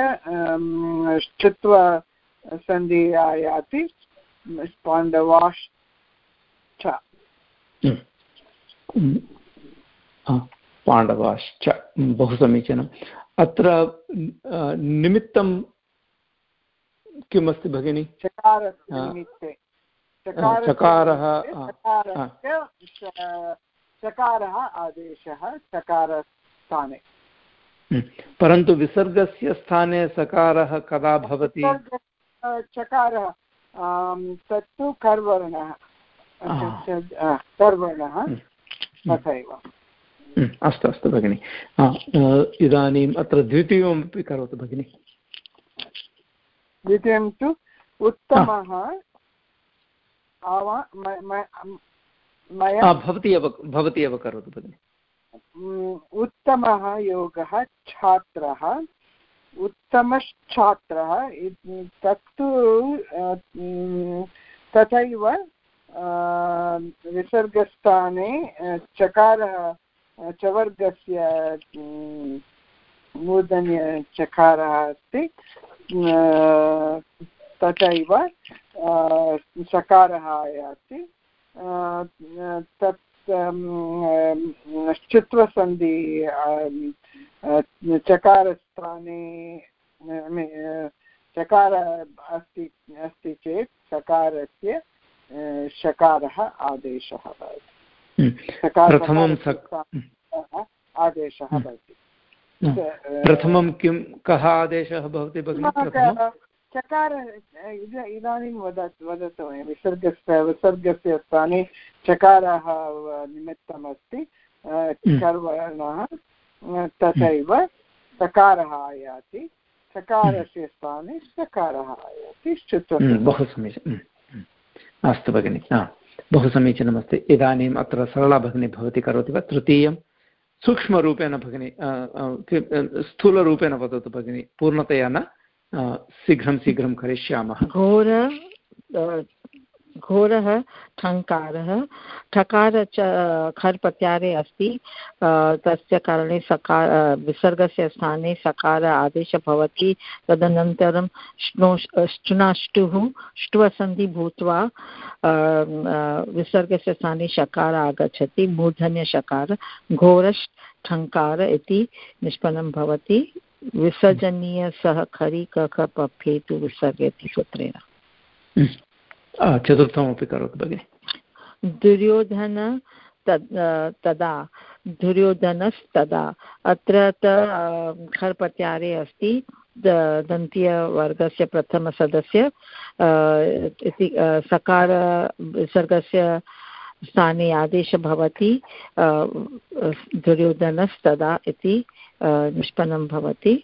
ष्टुत्व सन्धि आयाति। पाण्डवाश्च पाण्डवाश्च बहु समीचीनम् अत्र निमित्तं किमस्ति भगिनि? चकारः चकारः आदेशः चकारस्थाने. परन्तु विसर्गस्य स्थाने सकारः कदा भवति? चकारः तत्तु कर्वर्णः कर्वर्णः तथैव। अस्तु अस्तु भगिनि। इदानीम् अत्र द्वितीयमपि करोतु भगिनि। द्वितीयं तु उत्तमः भवती एव भवती एव करोतु भगिनि। उत्तमः योगः छात्रः। उत्तमश्छात्रः तत्तु तथैव विसर्गस्थाने चकारः चवर्गस्य मूर्धन्यचकारः अस्ति तथैव सकारः आयाति तत् चुत्वसन्धि चकारस्थाने चकार अस्ति अस्ति चेत् सकारस्य अ, शकारः आदेशः भवति। हम्म। आदेशः हम्म। भवति। प्रथमं किं कः आदेशः भवति भगिनि? चकार इद- इदानीं वद वदतु विसर्गस्य विसर्गस्य स्थाने चकारः निमित्तमस्ति। कर्वर्णः तथैव सकारः आयाति। सकारस्य स्थाने सकारः आयाति। हम्म, श्रुत्वं बहु समीचीनं। हम्म, हम्म। अस्तु भगिनि। हा बहु समीचीनमस्ति इदानीम् अत्र सरला भगिनी भवती करोति वा? तृतीयं। सूक्ष्मरूपेण भगिनि स्थूलरूपेण वदतु भगिनि। पूर्णतया न शीघ्रं शीघ्रं करिष्यामः। घोर घोरः, ठङ्कारः। ठकार च, खर् प्रत्यारे अस्ति। तस्य कारणे सकार विसर्गस्य स्थाने सकार आदेशः भवति। तदनन्तरं श्नो श्चुनाष्टुः ष्टुवसन्धि भूत्वा विसर्गस्य स्थाने शकार आगच्छति। मूर्धन्यशकार घोरश्, ठङ्कार इति निष्पन्नं भवति। विसर्जनीय सः खरि कख पफेतु विसर्गे सूत्रेण। हम्म। चतुर्थमपि करोतु भगिनि दुर्योधन तद् तदा दुर्योधनस्तदा अत्र त खर् प्रत्यारे अस्ति दन्तीयवर्गस्य प्रथमसदस्य इति सकार विसर्गस्य स्थाने आदेशः भवति दुर्योधनस्तदा इति निष्पन्नं भवति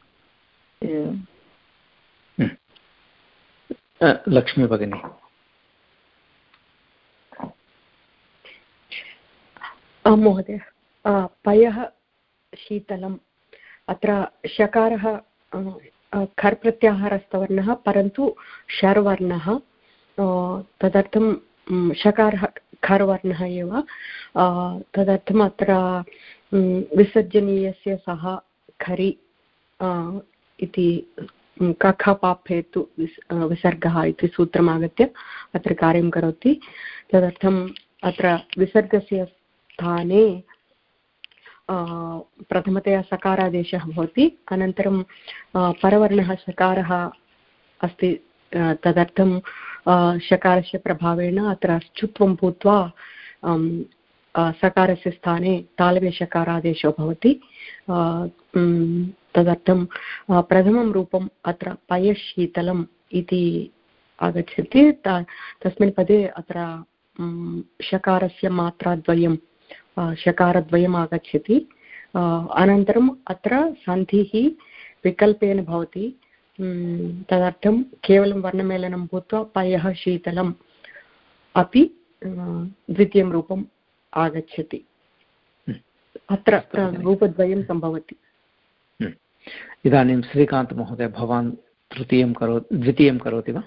लक्ष्मी भगिनी आं महोदय पयः शीतलम् अत्र शकारः खर् प्रत्याहारस्थवर्णः परन्तु षर्वर्णः अ, तदर्थं शकारः खर् वर्णः एव तदर्थम् अत्र विसर्जनीयस्य सः खरि इति कख विसर्गः इति सूत्रमागत्य अत्र कार्यं करोति। तदर्थम् अत्र विसर्गस्य स्थाने प्रथमतया सकारादेशः भवति, अनन्तरं परवर्णः सकारः अस्ति तदर्थं शकारस्य प्रभावेण अत्र च्युत्वं भूत्वा सकारस्य स्थाने तालव्यशकारादेशो भवति तदर्थं प्रथमं रूपम् अत्र पयशीतलम् इति आगच्छति तस्मिन् पदे अत्र शकारस्य मात्राद्वयं शकारद्वयम् आगच्छति अनन्तरम् अत्र सन्धिः विकल्पेन भवति। तदर्थं केवलं वर्णमेलनं भूत्वा पयः शीतलम् अपि द्वितीयं रूपम् आगच्छति। अत्र रूपद्वयं सम्भवति। हम्म। इदानीं श्रीकान्तमहोदय भवान् तृतीयं करो द्वितीयं करोति वा?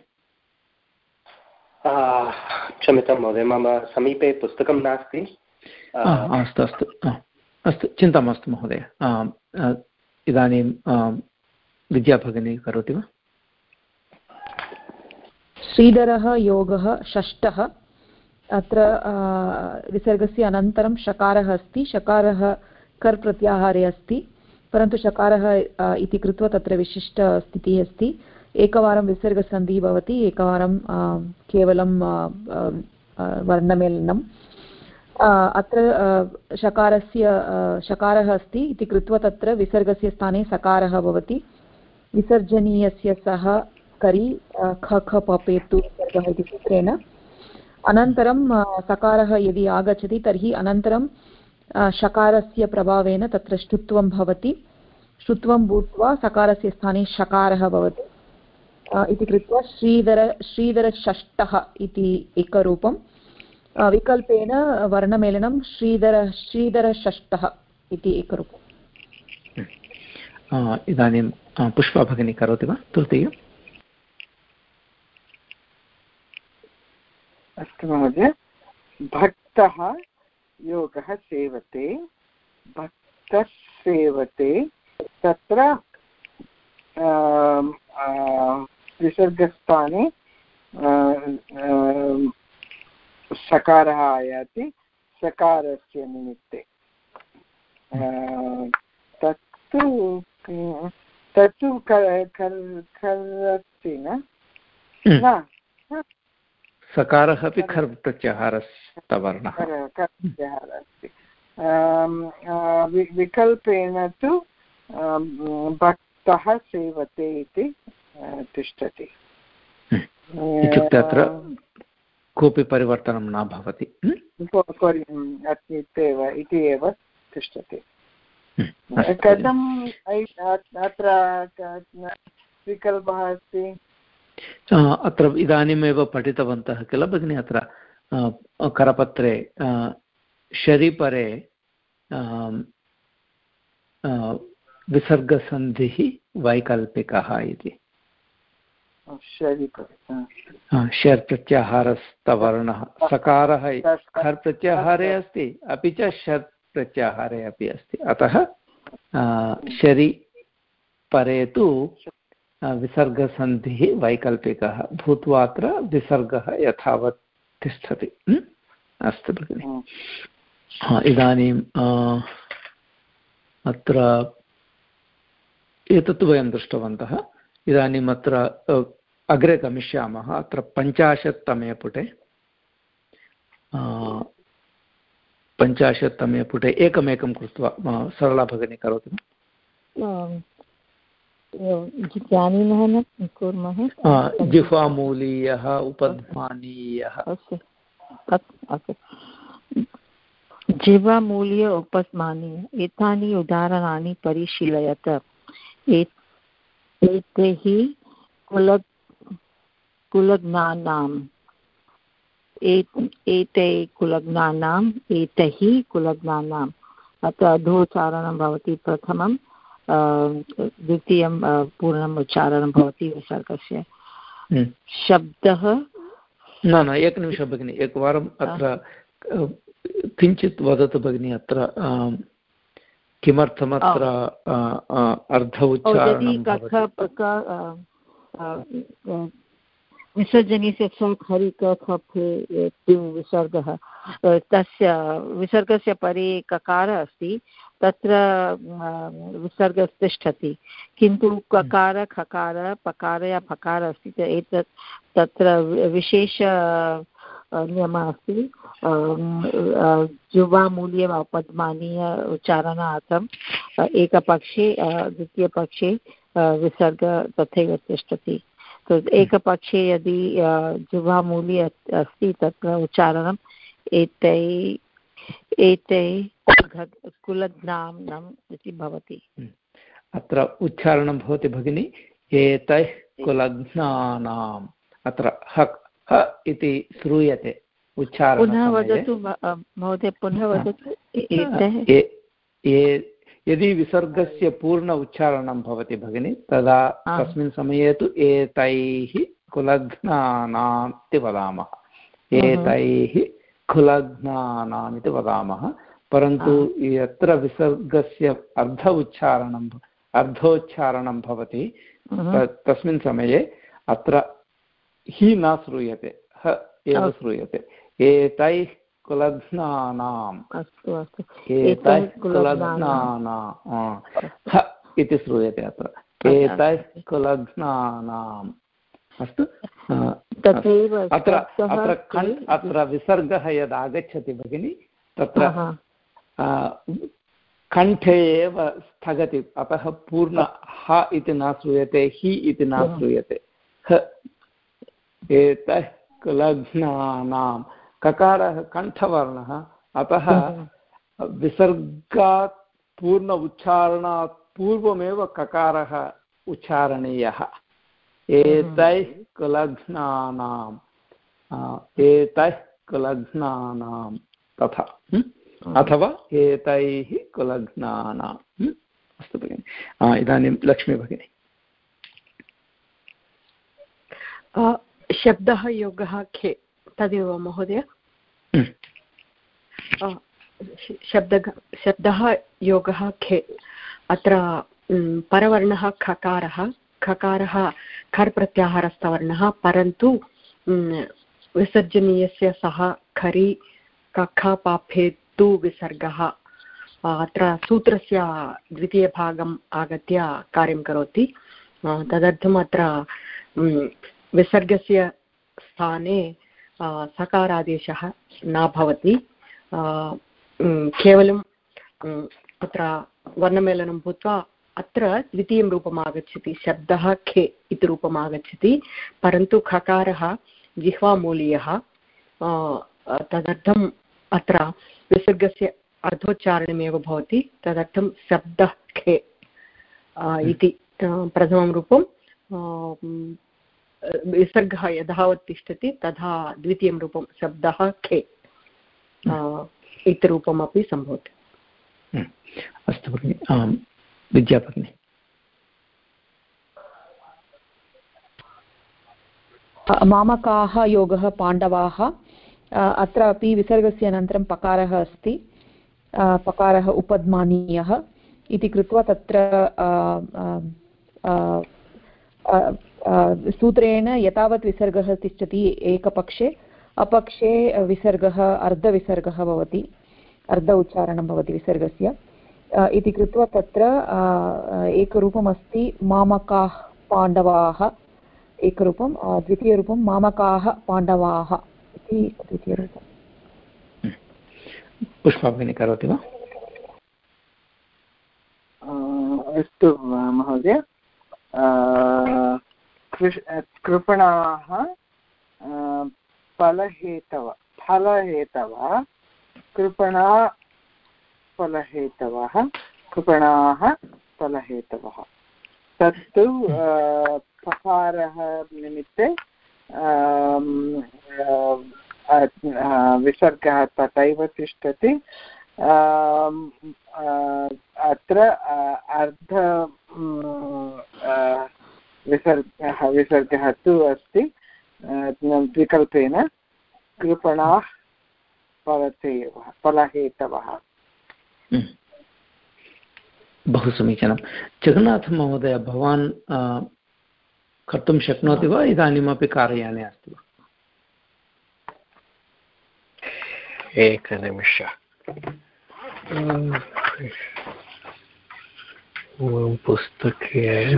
क्षम्यतां महोदय मम समीपे पुस्तकं नास्ति। अस्तु अस्तु अस्तु चिन्ता मास्तु महोदय इदानीं विद्याभगिनी करोति वा? श्रीधरः योगः षष्ठः अत्र विसर्गस्य अनन्तरं शकारः अस्ति शकारः कर् प्रत्याहारे अस्ति परन्तु शकारः इति कृत्वा तत्र विशिष्टस्थितिः अस्ति। एकवारं विसर्गसन्धिः भवति एकवारं केवलं आ, अत्र शकारस्य शकारः अस्ति इति कृत्वा तत्र विसर्गस्य स्थाने सकारः भवति। विसर्जनीयस्य सः करि ख ख पपेतु विसर्गः इति सूत्रेण। अनन्तरं सकारः यदि आगच्छति तर्हि अनन्तरं शकारस्य प्रभावेन तत्र ष्टुत्वं भवति। ष्टुत्वं भूत्वा सकारस्य स्थाने शकारः भवति। इति कृत्वा श्रीधर, श्रीधरषष्ठः इति एकरूपं विकल्पेन वर्णमेलनं श्रीधर श्रीधरषष्ठः इति एकरूपम्। इदानीं पुष्पा भगिनी करोति वा? तृतीयं अस्तु महोदय। भक्तः योगः सेवते। भक्तः सेवते। तत्र विसर्गस्थाने सकारः आयाति सकारस्य निमित्ते। आ, तत्तु तत्तु खर् न? सकारः अपि खर् प्रत्याहारस्तवर्णः। प्रत्याहारः अस्ति विकल्पेन तु भक्तः सेवते इति तिष्ठति। इत्युक्ते अत्र कोऽपि परिवर्तनं न भवति। इति एव तिष्ठति। कथम् अत्र विकल्पः अस्ति? अत्र इदानीमेव पठितवन्तः किल भगिनि अत्र करपत्रे शरीपरे विसर्गसन्धिः वैकल्पिकः इति। शर् प्रत्याहारस्तवर्णः सकारः खर् प्रत्याहारे अस्ति अपि च शर् प्रत्याहारे अपि अस्ति अतः शरि परे तु विसर्गसन्धिः वैकल्पिकः भूत्वा अत्र विसर्गः यथावत् तिष्ठति अस्तु भगिनि इदानीम् अत्र एतत् वयं दृष्टवन्तः इदानीम् अत्र अग्रे गमिष्यामः अत्र पञ्चाशत्तमे पुटे। पञ्चाशत्तमे पुटे एकमेकं कृत्वा सरला भगिनी करोतु जानीमः न कुर्मः। जिह्वामूलीयः उपध्मानीयः जिह्वामूल्य उपस्मानीय एतानि उदाहरणानि परिशीलयत। एतैः कुल कुलग्नानाम्। एतै कुलग्नानाम् एतैः कुलग्नानाम्। अत्र अधोच्चारणं भवति प्रथमं द्वितीयं पूर्णम् उच्चारणं भवति विसर्गस्य। हम्म। शब्दः? न न एकनिमिषं भगिनि एकवारम् अत्र किञ्चित् वदतु भगिनि अत्र किमर्थमत्र अर्ध उच्चारणं स खरि क खफे विसर्गः तस्य विसर्गस्य परे ककारः अस्ति तत्र विसर्गस्तिष्ठति किन्तु ककार खकार पकार या फकार अस्ति एतत् तत्र विशेष नियमः अस्ति युवामूल्ये वा पद्मानीय उच्चारणार्थम् एकपक्षे द्वितीयपक्षे विसर्ग तथैव तिष्ठति। एकपक्षे यदि जुवामूल्ये अस्ति तत्र उच्चारणम्, एतै एतै कुलज्ञानम् इति भवति। हम्म। अत्र उच्चारणं भवति भगिनि, एतैः कुलघ्नानाम् अत्र हक् ह इति श्रूयते उच्चारणं पुनः वदतु महोदय पुनः वदतु यदि विसर्गस्य पूर्ण उच्चारणं भवति भगिनि तदा तस्मिन् समये तु एतैः कुलघ्नानाम् इति वदामः एतैः कुलघ्नानाम् इति वदामः। परन्तु यत्र विसर्गस्य अर्ध उच्चारणम् अर्धोच्चारणं भवति तस्मिन् समये अत्र हि न श्रूयते ह एव श्रूयते। एतैः कुलघ्नानाम्। अस्तु अस्तु। एतैः कुलघ्नाना ह इति श्रूयते अत्र। एतैः कुलघ्नानाम्। अस्तु? तथैव अत्र अत्र अत्र विसर्गः यद् आगच्छति भगिनि तत्र कण्ठे एव स्थगति अतः पूर्ण ह इति न श्रूयते हि इति न श्रूयते। ह एतः कुलघ्नानां ककारः कण्ठवर्णः अतः विसर्गात् पूर्ण उच्चारणात् पूर्वमेव ककारः उच्चारणीयः। एतैः कुलघ्नानाम्। एतैः कुलघ्नानां तथा। अथवा एतैः कुलघ्नानाम्। अस्तु भगिनि। इदानीं लक्ष्मी भगिनी। शब्दः योगः खे। तदेव महोदय। शब्द शब्दः योगः खे। अत्र परवर्णः खकारः। खकारः खर् प्रत्याहारस्थवर्णः परन्तु विसर्जनीयस्य सः खरि कखपाफे तु विसर्गः। अत्र सूत्रस्य द्वितीयभागम् आगत्य कार्यं करोति। तदर्थम् अत्र विसर्गस्य स्थाने सकारादेशः न भवति। केवलं अत्र वर्णमेलनं भूत्वा अत्र द्वितीयं रूपम् आगच्छति शब्दः खे इति रूपम् आगच्छति परन्तु खकारः जिह्वामूलीयः। तदर्थम् अत्र विसर्गस्य अर्धोच्चारणमेव भवति, तदर्थं शब्दः खे इति प्रथमं रूपं विसर्गः यथावत् तिष्ठति तथा द्वितीयं रूपं शब्दः खे इति रूपमपि सम्भवति। हम्म। अस्तु भगिनि आं विद्याभगिनी मामकाः योगः पाण्डवाः अत्र अपि विसर्गस्य अनन्तरं पकारः अस्ति। पकारः उपद्मानीयः। इति कृत्वा तत्र सूत्रेण यतावत् विसर्गः तिष्ठति एकपक्षे अपक्षे विसर्गः अर्धविसर्गः भवति अर्ध उच्चारणं भवति विसर्गस्य। इति कृत्वा तत्र एकरूपमस्ति मामकाः पाण्डवाः एकरूपं द्वितीयरूपं मामकाः पाण्डवाः इति द्वितीयरूपम्। पुष्पा भगिनी करोति वा? अस्तु महोदय। कृपणाः फलहेतव फलहेतव, कृपणा फलहेतवः, कृपणाः फलहेतवः। तत्तु पकारः निमित्ते विसर्गः तथैव तिष्ठति। अत्र अर्ध विसर्गः विसर्गः तु अस्ति। विकल्पेन कृपणाः फलतेवः फलहेतवः। हम्म। बहु समीचीनं। जगन्नाथमहोदय भवान् कर्तुं शक्नोति वा? इदानीमपि कारयाने अस्ति वा? एकनिमिष। पुस्तके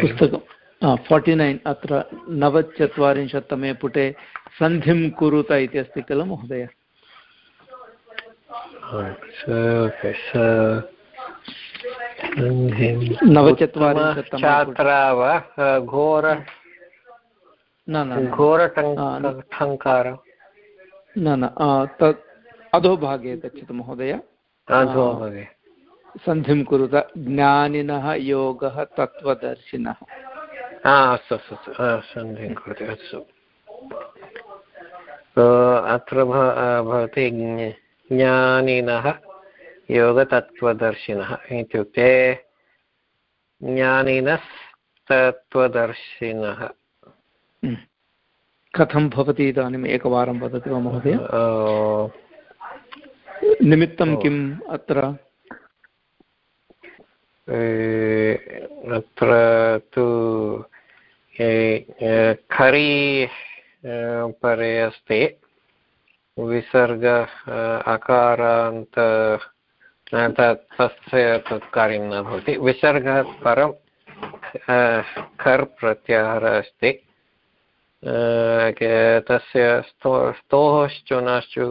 पुस्तकं फार्टि नैन् अत्र नवचत्वारिंशत्तमे पुटे सन्धिं कुरुत इति अस्ति किल महोदय। वा घोर न घोरटङ्कार न। न तत् अधोभागे गच्छतु महोदय। अधोभागे। सन्धिं कुरुत ज्ञानिनः योगः तत्त्वदर्शिनः। अस्तु अस्तु अस्तु। सन्धिं कुरुते अस्तु। अत्र भवति ज्ञानिनः योगतत्त्वदर्शिनः इत्युक्ते ज्ञानिनस्तत्त्वदर्शिनः। कथं भवति इदानीम् एकवारं वदति वा महोदय? निमित्तं किम् अत्र? अत्र तु खरी परे अस्ति विसर्ग अकारान्त तस्य तत् कार्यं न भवति विसर्गः परं खर् प्रत्याहारः अस्ति तस्य स्तो स्तोश्चुनाश्चु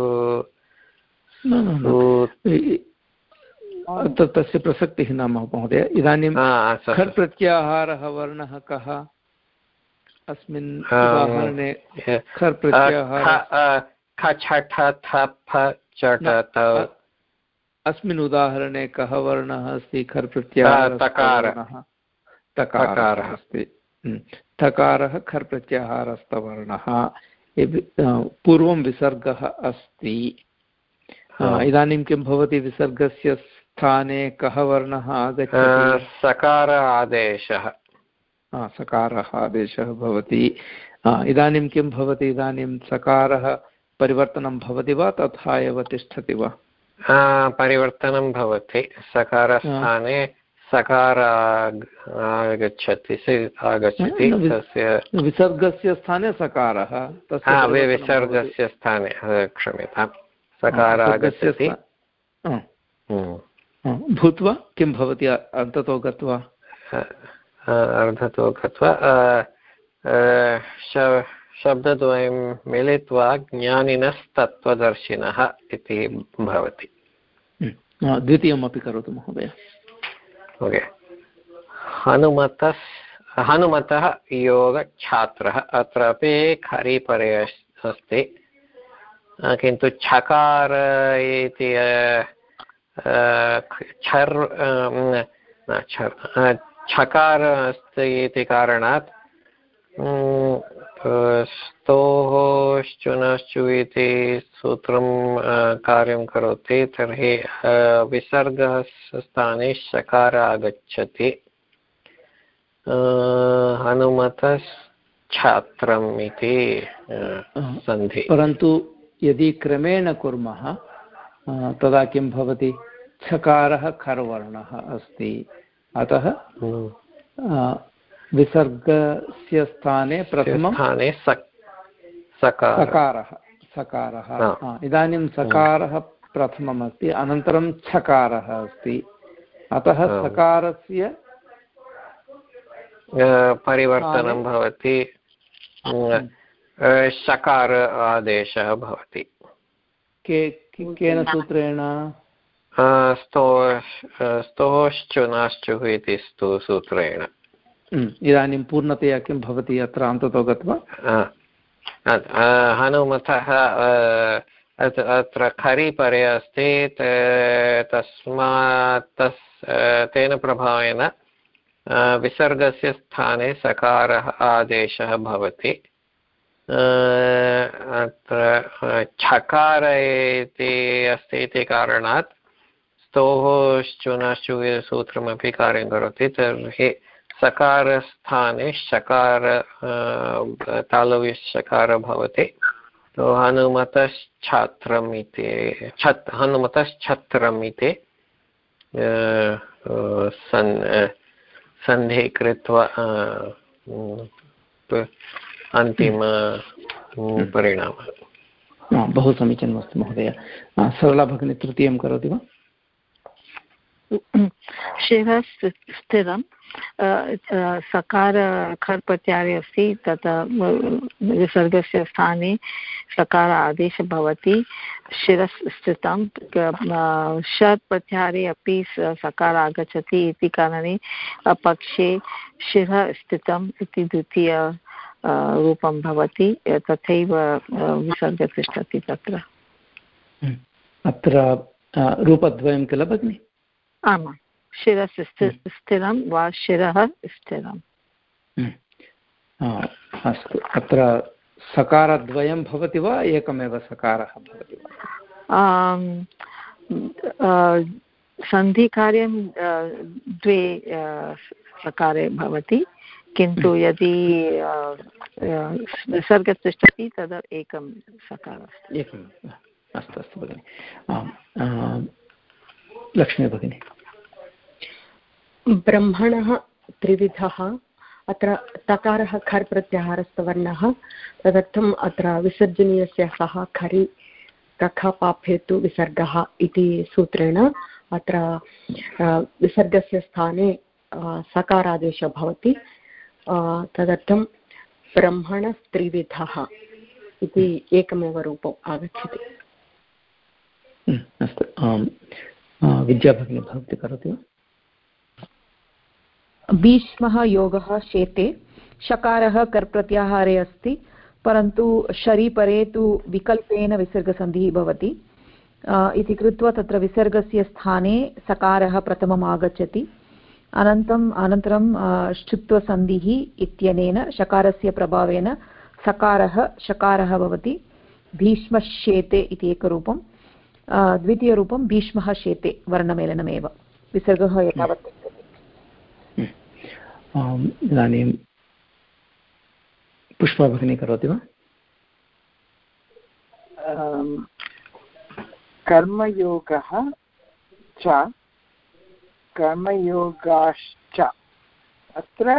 तस्य प्रसक्तिः न महोदय। इदानीं खर् प्रत्याहारः वर्णः कः? अस्मिन् उदाहरणे खर् प्रत्याहारः अस्मिन् उदाहरणे कः वर्णः अस्ति? खर् प्रत्याहारः तकारः। अस्ति। तकारः खर् प्रत्याहारस्थवर्णः पूर्वं विसर्गः अस्ति। इदानीं किं भवति विसर्गस्य स्थाने कः वर्णः आगच्छति? सकार आदेशः। सकारः आदेशः भवति। इदानीं किं भवति? इदानीं सकारः परिवर्तनं भवति वा? तथा एव तिष्ठति वा? परिवर्तनं भवति। सकारस्थाने सकार आगच्छति आगच्छति। तस्य विसर्गस्य स्थाने सकारः तस्य विसर्गस्य स्थाने क्षम्यतां सकार आगच्छति। भूत्वा किं भवति अन्ततो गत्वा? अर्धतो गत्वा शब्दद्वयं मिलित्वा ज्ञानिनस्तत्त्वदर्शिनः इति भवति। द्वितीयमपि करोतु महोदय। ओके। हनुमतः हनुमतः योगछात्रः अत्रापि खरीपरे अस्ति। किन्तु छकार इति छर् छकार अस्ति इति कारणात् स्तोश्चुनश्चु इति सूत्रं कार्यं करोति तर्हि विसर्गस्थाने शकार आगच्छति। हनुमतश्छात्रम् इति सन्धि। परन्तु यदि क्रमेण कुर्मः तदा किं भवति? छकारः खर्वर्णः अस्ति। अतः हम्म। विसर्गस्य स्थाने प्रथमं स्थाने सकारः। सकारः इदानीं सकारः प्रथमम् अस्ति अनन्तरं छकारः अस्ति। अतः सकारस्य परिवर्तनं भवति। शकार आदेशः भवति। के केन सूत्रेण? स्तो स्तोश्चुनाश्चुः इति स्तु सूत्रेण इदानीं पूर्णतया किं भवति अत्र अन्ततो गत्वा हनुमतः अत्र खरीपरे अस्ति तस्मात् तस् तेन प्रभावेन विसर्गस्य स्थाने सकारः आदेशः भवति अत्र छकार इति अस्ति इति कारणात् स्तोः श्चुनश्चु सूत्रमपि कार्यं करोति तर्हि सकारस्थाने शकार तालव्यशकार भवति तो हनुमतश्छात्रम् इति छत् हनुमतश्छत्रम् इति सन् सन्धिः कृत्वा अन्तिम परिणामः बहु समीचीनमस्ति महोदय सरला भगिनी तृतीयं करोति वा शिरः स्थिरं सकार खर् प्रत्याहारे अस्ति, तत् विसर्गस्य स्थाने सकार आदेशः भवति। शिरस् स्थितं षट् प्रत्याहारे अपि सकार आगच्छति इति कारणे पक्षे शिरः स्थितम् इति द्वितीय रूपं भवति तथैव विसर्ग तिष्ठति तत्र। अत्र रूपद्वयं किल भगिनि? आमां शिरस् स्थिरं वा शिरः स्थिरम् अस्तु. अत्र सकारद्वयं भवति वा? एकमेव सकारः भवति वा? सन्धिकार्यं द्वे सकारे भवति किन्तु यदि विसर्ग तिष्ठति तदा एकं सकारः एकम् अस्तु अस्तु भगिनि। लक्ष्मी भगिनी। ब्रह्मणः त्रिविधः अत्र तकारः खर् प्रत्याहारस्थवर्णः तदर्थम् अत्र विसर्जनीयस्य सः खरि कखपाफेतु विसर्गः इति सूत्रेण अत्र विसर्गस्य स्थाने सकारादेशः भवति। तदर्थं ब्रह्मणस्त्रिविधः इति एकमेव रूपम् आगच्छति। अस्तु। विद्याभगिनी भवती करोति भीष्मः योगः शेते, शकारः कर्प्रत्याहारे अस्ति, परन्तु शरीपरे तु विकल्पेन विसर्गसन्धिः भवति। इति कृत्वा तत्र विसर्गस्य स्थाने सकारः प्रथमम् आगच्छति। अनन्तरम् अनन्तरं श्चुत्वसन्धिः इत्यनेन शकारस्य प्रभावेन सकारः, शकारः भवति। भीष्मशेते इति एकरूपं द्वितीयरूपं भीष्मः शेते वर्णमेलनमेव विसर्गः एतावत् इदानीं पुष्पा भगिनी करोति वा कर्मयोगः च कर्मयोगाश्च अत्र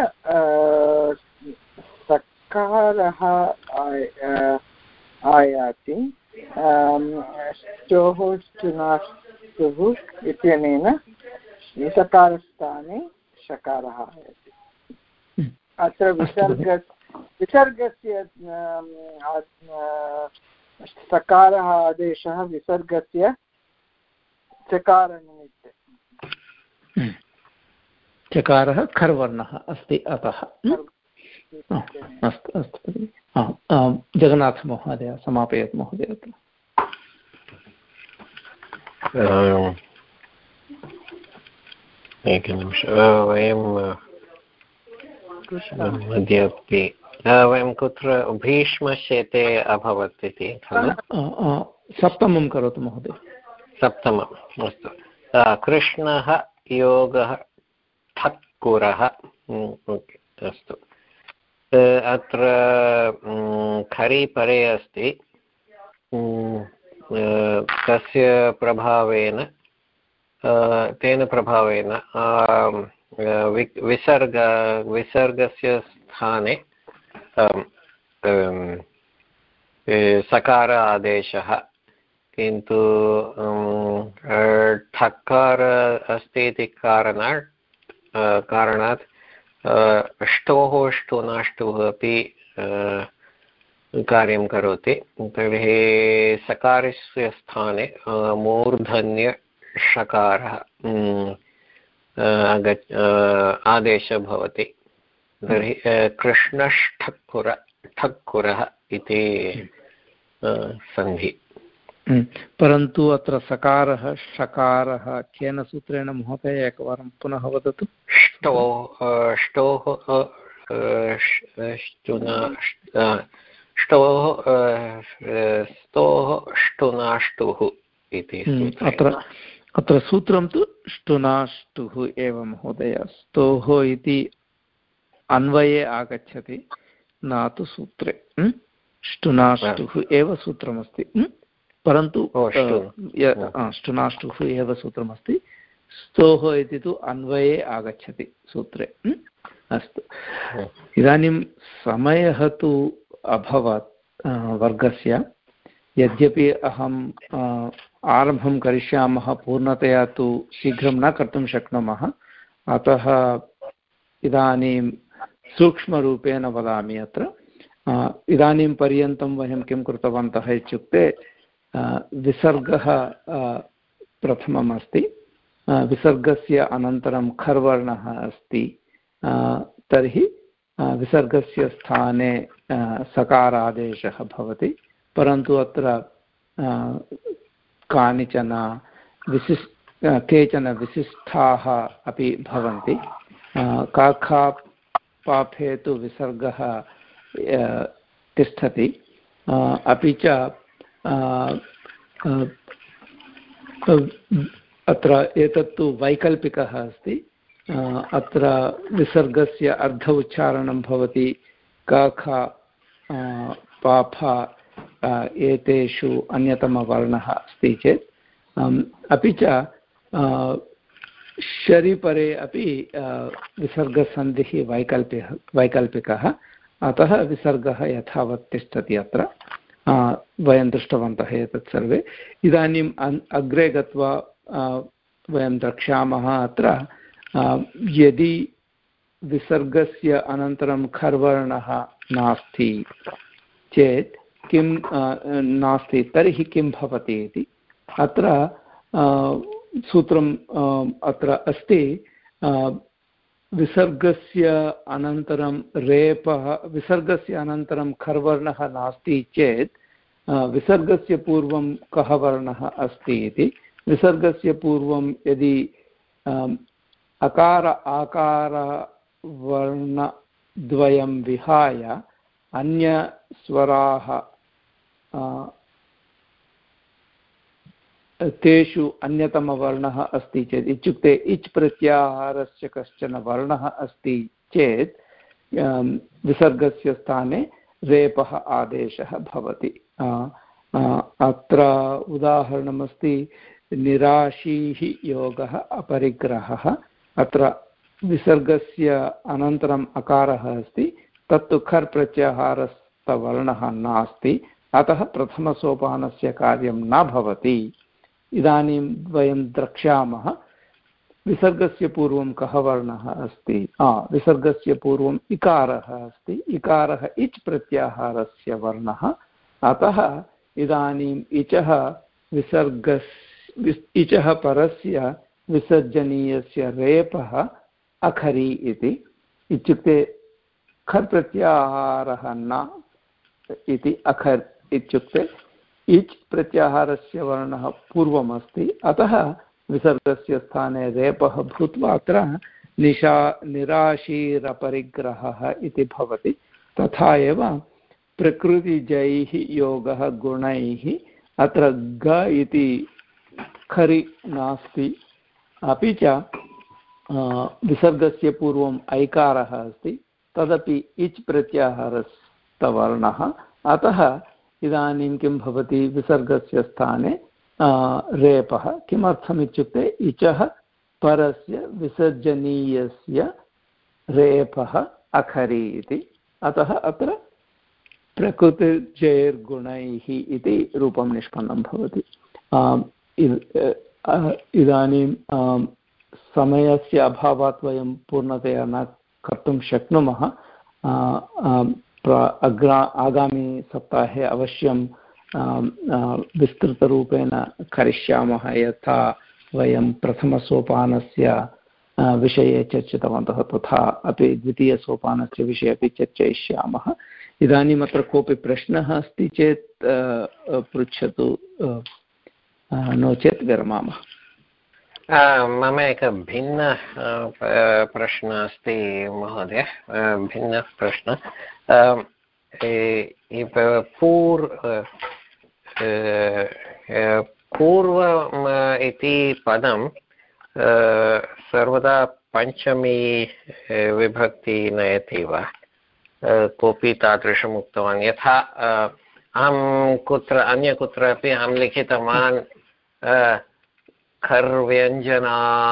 सकारः आयाति ष्टोः ष्टुः इत्यनेन निसकारस्थाने शकारः। अत्र विसर्ग विसर्गस्य सकारः आदेशः विसर्गस्य चकारनिमित्ते। चकारः खर्वर्णः अस्ति अतः अस्तु अस्तु जगन्नाथमहोदय समापयतु महोदय अत्र। एकनिमिष वयं मध्यपि वयं कुत्र भीष्मशेते अभवत् इति खलु? सप्तमं करोतु महोदय। सप्तमम् अस्तु। कृष्णः योगः ठक्कुरः अस्तु। अत्र खरि परे अस्ति। तस्य प्रभावेन तेन प्रभावेन विसर्ग, विसर्गस्य स्थाने सकार आदेशः। किन्तु ठक्कार अस्ति इति कारणात् कारणात् ष्टोः ष्टुनाष्टुः अपि कार्यं करोति। तर्हि सकारस्य स्थाने मूर्धन्यषकारः आगच् आदेशः भवति। तर्हि कृष्णष्ठक्कुर ठक्कुरः इति सन्धि। परन्तु अत्र सकारः षकारः केन सूत्रेण महोदय एकवारं पुनः वदतु? ष्टोः ष्टोः ष्टोः स्तोः ष्टुनाष्टुः इति अत्र अत्र सूत्रं तु ष्टुनाष्टुः एव महोदय। स्तोः इति अन्वये आगच्छति न तु सूत्रे। ष्टुनाष्टुः एव सूत्रमस्ति। परन्तु ष्टुनाष्टुः एव सूत्रमस्ति। स्तोः इति तु अन्वये आगच्छति सूत्रे। अस्तु। इदानीं समयः तु अभवत् वर्गस्य। यद्यपि अहम् आरम्भं करिष्यामः पूर्णतया तु शीघ्रं न कर्तुं शक्नुमः। अतः इदानीं सूक्ष्मरूपेण वदामि अत्र। इदानीं पर्यन्तं वयं किं कृतवन्तः इत्युक्ते विसर्गः प्रथमम् अस्ति विसर्गस्य अनन्तरं खर्वर्णः अस्ति। तर्हि विसर्गस्य स्थाने सकारादेशः भवति। परन्तु अत्र कानिचन विशिष् केचन विशिष्टाः अपि भवन्ति। काखा पाफे तु विसर्गः तिष्ठति अपि च अत्र एतत्तु वैकल्पिकः अस्ति। अत्र विसर्गस्य अर्ध उच्चारणं भवति। क, ख पाफ एतेषु अन्यतमवर्णः अस्ति चेत्। अपि च शरीपरे अपि विसर्गसन्धिः वैकल्पिकः वैकल्पिकः। अतः विसर्गः यथावत् तिष्ठति अत्र। वयं दृष्टवन्तः एतत् सर्वे। इदानीम् अग्रे गत्वा वयं द्रक्ष्यामः अत्र यदि विसर्गस्य अनन्तरं खर्वर्णः नास्ति चेत्, किं नास्ति, तर्हि किं भवति इति। अत्र सूत्रम् अत्र अस्ति विसर्गस्य अनन्तरं रेपः, विसर्गस्य अनन्तरं खर्वर्णः नास्ति चेत् विसर्गस्य पूर्वं कः वर्णः अस्ति इति। विसर्गस्य पूर्वं यदि अकार, आकारवर्णद्वयं विहाय अन्यस्वराः तेषु अन्यतमवर्णः अस्ति चेत्, इत्युक्ते इच् प्रत्याहारस्य कश्चन वर्णः अस्ति चेत् विसर्गस्य स्थाने रेपः आदेशः भवति। अत्र उदाहरणमस्ति निराशीः योगः अपरिग्रहः। अत्र विसर्गस्य अनन्तरम् अकारः अस्ति। तत्तु खर् प्रत्याहारस्थवर्णः नास्ति। अतः प्रथमसोपानस्य कार्यं न भवति। इदानीं वयं द्रक्ष्यामः विसर्गस्य पूर्वं कः वर्णः अस्ति? विसर्गस्य पूर्वम् इकारः अस्ति। इकारः इच् प्रत्याहारस्य वर्णः। अतः इदानीम् इचः विसर्गस् इचः परस्य विसर्जनीयस्य रेपः अखरि इति। इत्युक्ते खर् प्रत्याहारः न इति अखर् इत्युक्ते इच् प्रत्याहारस्य वर्णः पूर्वमस्ति। अतः विसर्गस्य स्थाने रेपः भूत्वा अत्र निशा निराशीरपरिग्रहः इति भवति। तथा एव प्रकृतिजैः योगः गुणैः अत्र ग इति खरि नास्ति। अपि च विसर्गस्य पूर्वम् ऐकारः अस्ति। तदपि इच् प्रत्याहारस्थवर्णः अतः इदानीं किं भवति? विसर्गस्य स्थाने रेपः। किमर्थमित्युक्ते, इचः परस्य विसर्जनीयस्य रेपः अखरि इति। अतः अत्र प्रकृतिजैर्गुणैः इति रूपं निष्पन्नं भवति। इदानीं समयस्य अभावात् वयं पूर्णतया न कर्तुं शक्नुमः। अग्रा, आगामि सप्ताहे अवश्यं विस्तृतरूपेण करिष्यामः यथा वयं प्रथमसोपानस्य विषये चर्चितवन्तः तथा अपि द्वितीयसोपानस्य विषये अपि चर्चयिष्यामः। इदानीम् अत्र कोऽपि प्रश्नः अस्ति चेत् पृच्छतु नो चेत् विरमामः। मम एकः भिन्न प्रश्नः अस्ति, महोदय। भिन्नः प्रश्नः। पूर् पूर्वम् इति पदं सर्वदा पञ्चमी विभक्ति नयति वा? कोऽपि तादृशम् उक्तवान् यथा अहं कुत्र, अन्य कुत्रापि अहं लिखितवान् खर्व्यञ्जनानां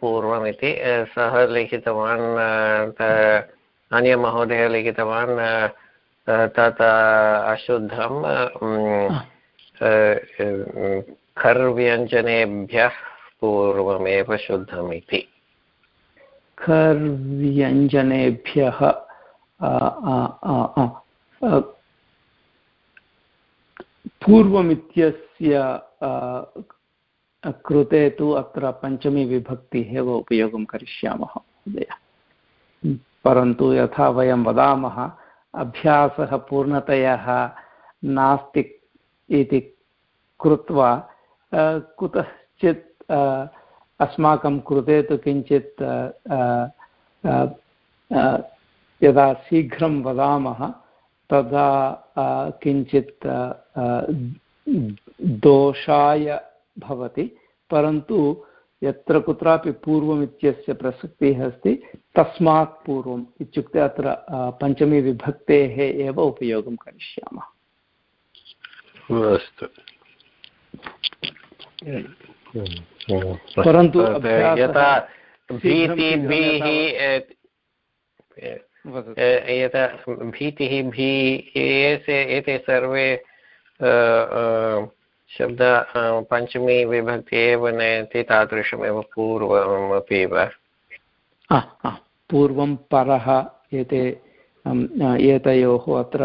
पूर्वमिति सः लिखितवान् अन्यमहोदयः लिखितवान् तत् अशुद्धं खर्व्यञ्जनेभ्यः पूर्वमेव शुद्धम् इति खर्व्यञ्जनेभ्यः पूर्वमित्यस्य कृते तु अत्र पञ्चमी विभक्तिः एव उपयोगं करिष्यामः, महोदय। परन्तु यथा वयं वदामः, अभ्यासः पूर्णतया नास्ति इति कृत्वा कुतश्चित् अस्माकं कृते तु किञ्चित् यदा शीघ्रं वदामः तदा किञ्चित् दोषाय भवति परन्तु यत्र कुत्रापि पूर्वमित्यस्य प्रसक्तिः अस्ति तस्मात् पूर्वम् इत्युक्ते अत्र पञ्चमी विभक्तेः एव उपयोगं करिष्यामः। अस्तु। परन्तु यथा यथा भीतिः भी एते सर्वे शब्द पञ्चमी विभक्ति एव नयति तादृशमेव पूर्वमपि वा? पूर्वं परः एते एतयोः अत्र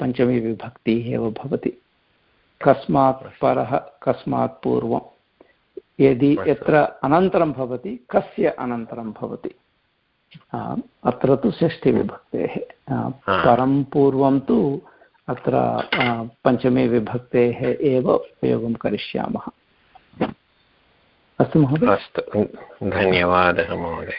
पञ्चमी विभक्तिः एव भवति। कस्मात् परः कस्मात् पूर्वं यदि यत्र अनन्तरं भवति कस्य अनन्तरं भवति? अत्र तु षष्ठीविभक्तेः। परं पूर्वं तु अत्र पञ्चमे विभक्तेः एव उपयोगं करिष्यामः। अस्तु महोदय। अस्तु। धन्यवादः महोदय।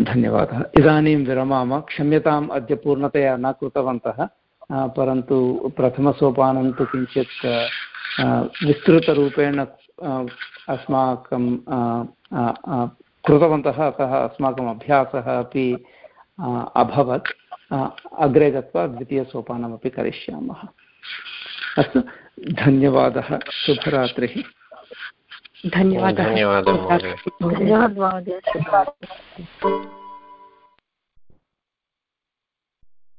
धन्यवादः। इदानीं विरमामः। क्षम्यताम् अद्य पूर्णतया न कृतवन्तः। परन्तु प्रथमसोपानं तु किञ्चित् विस्तृतरूपेण अस्माकं कृतवन्तः अतः अस्माकम् अभ्यासः अपि अभवत्. अग्रे गत्वा द्वितीयसोपानमपि करिष्यामः. अस्तु धन्यवादः. शुभरात्रिः. धन्यवादः. धन्यवादः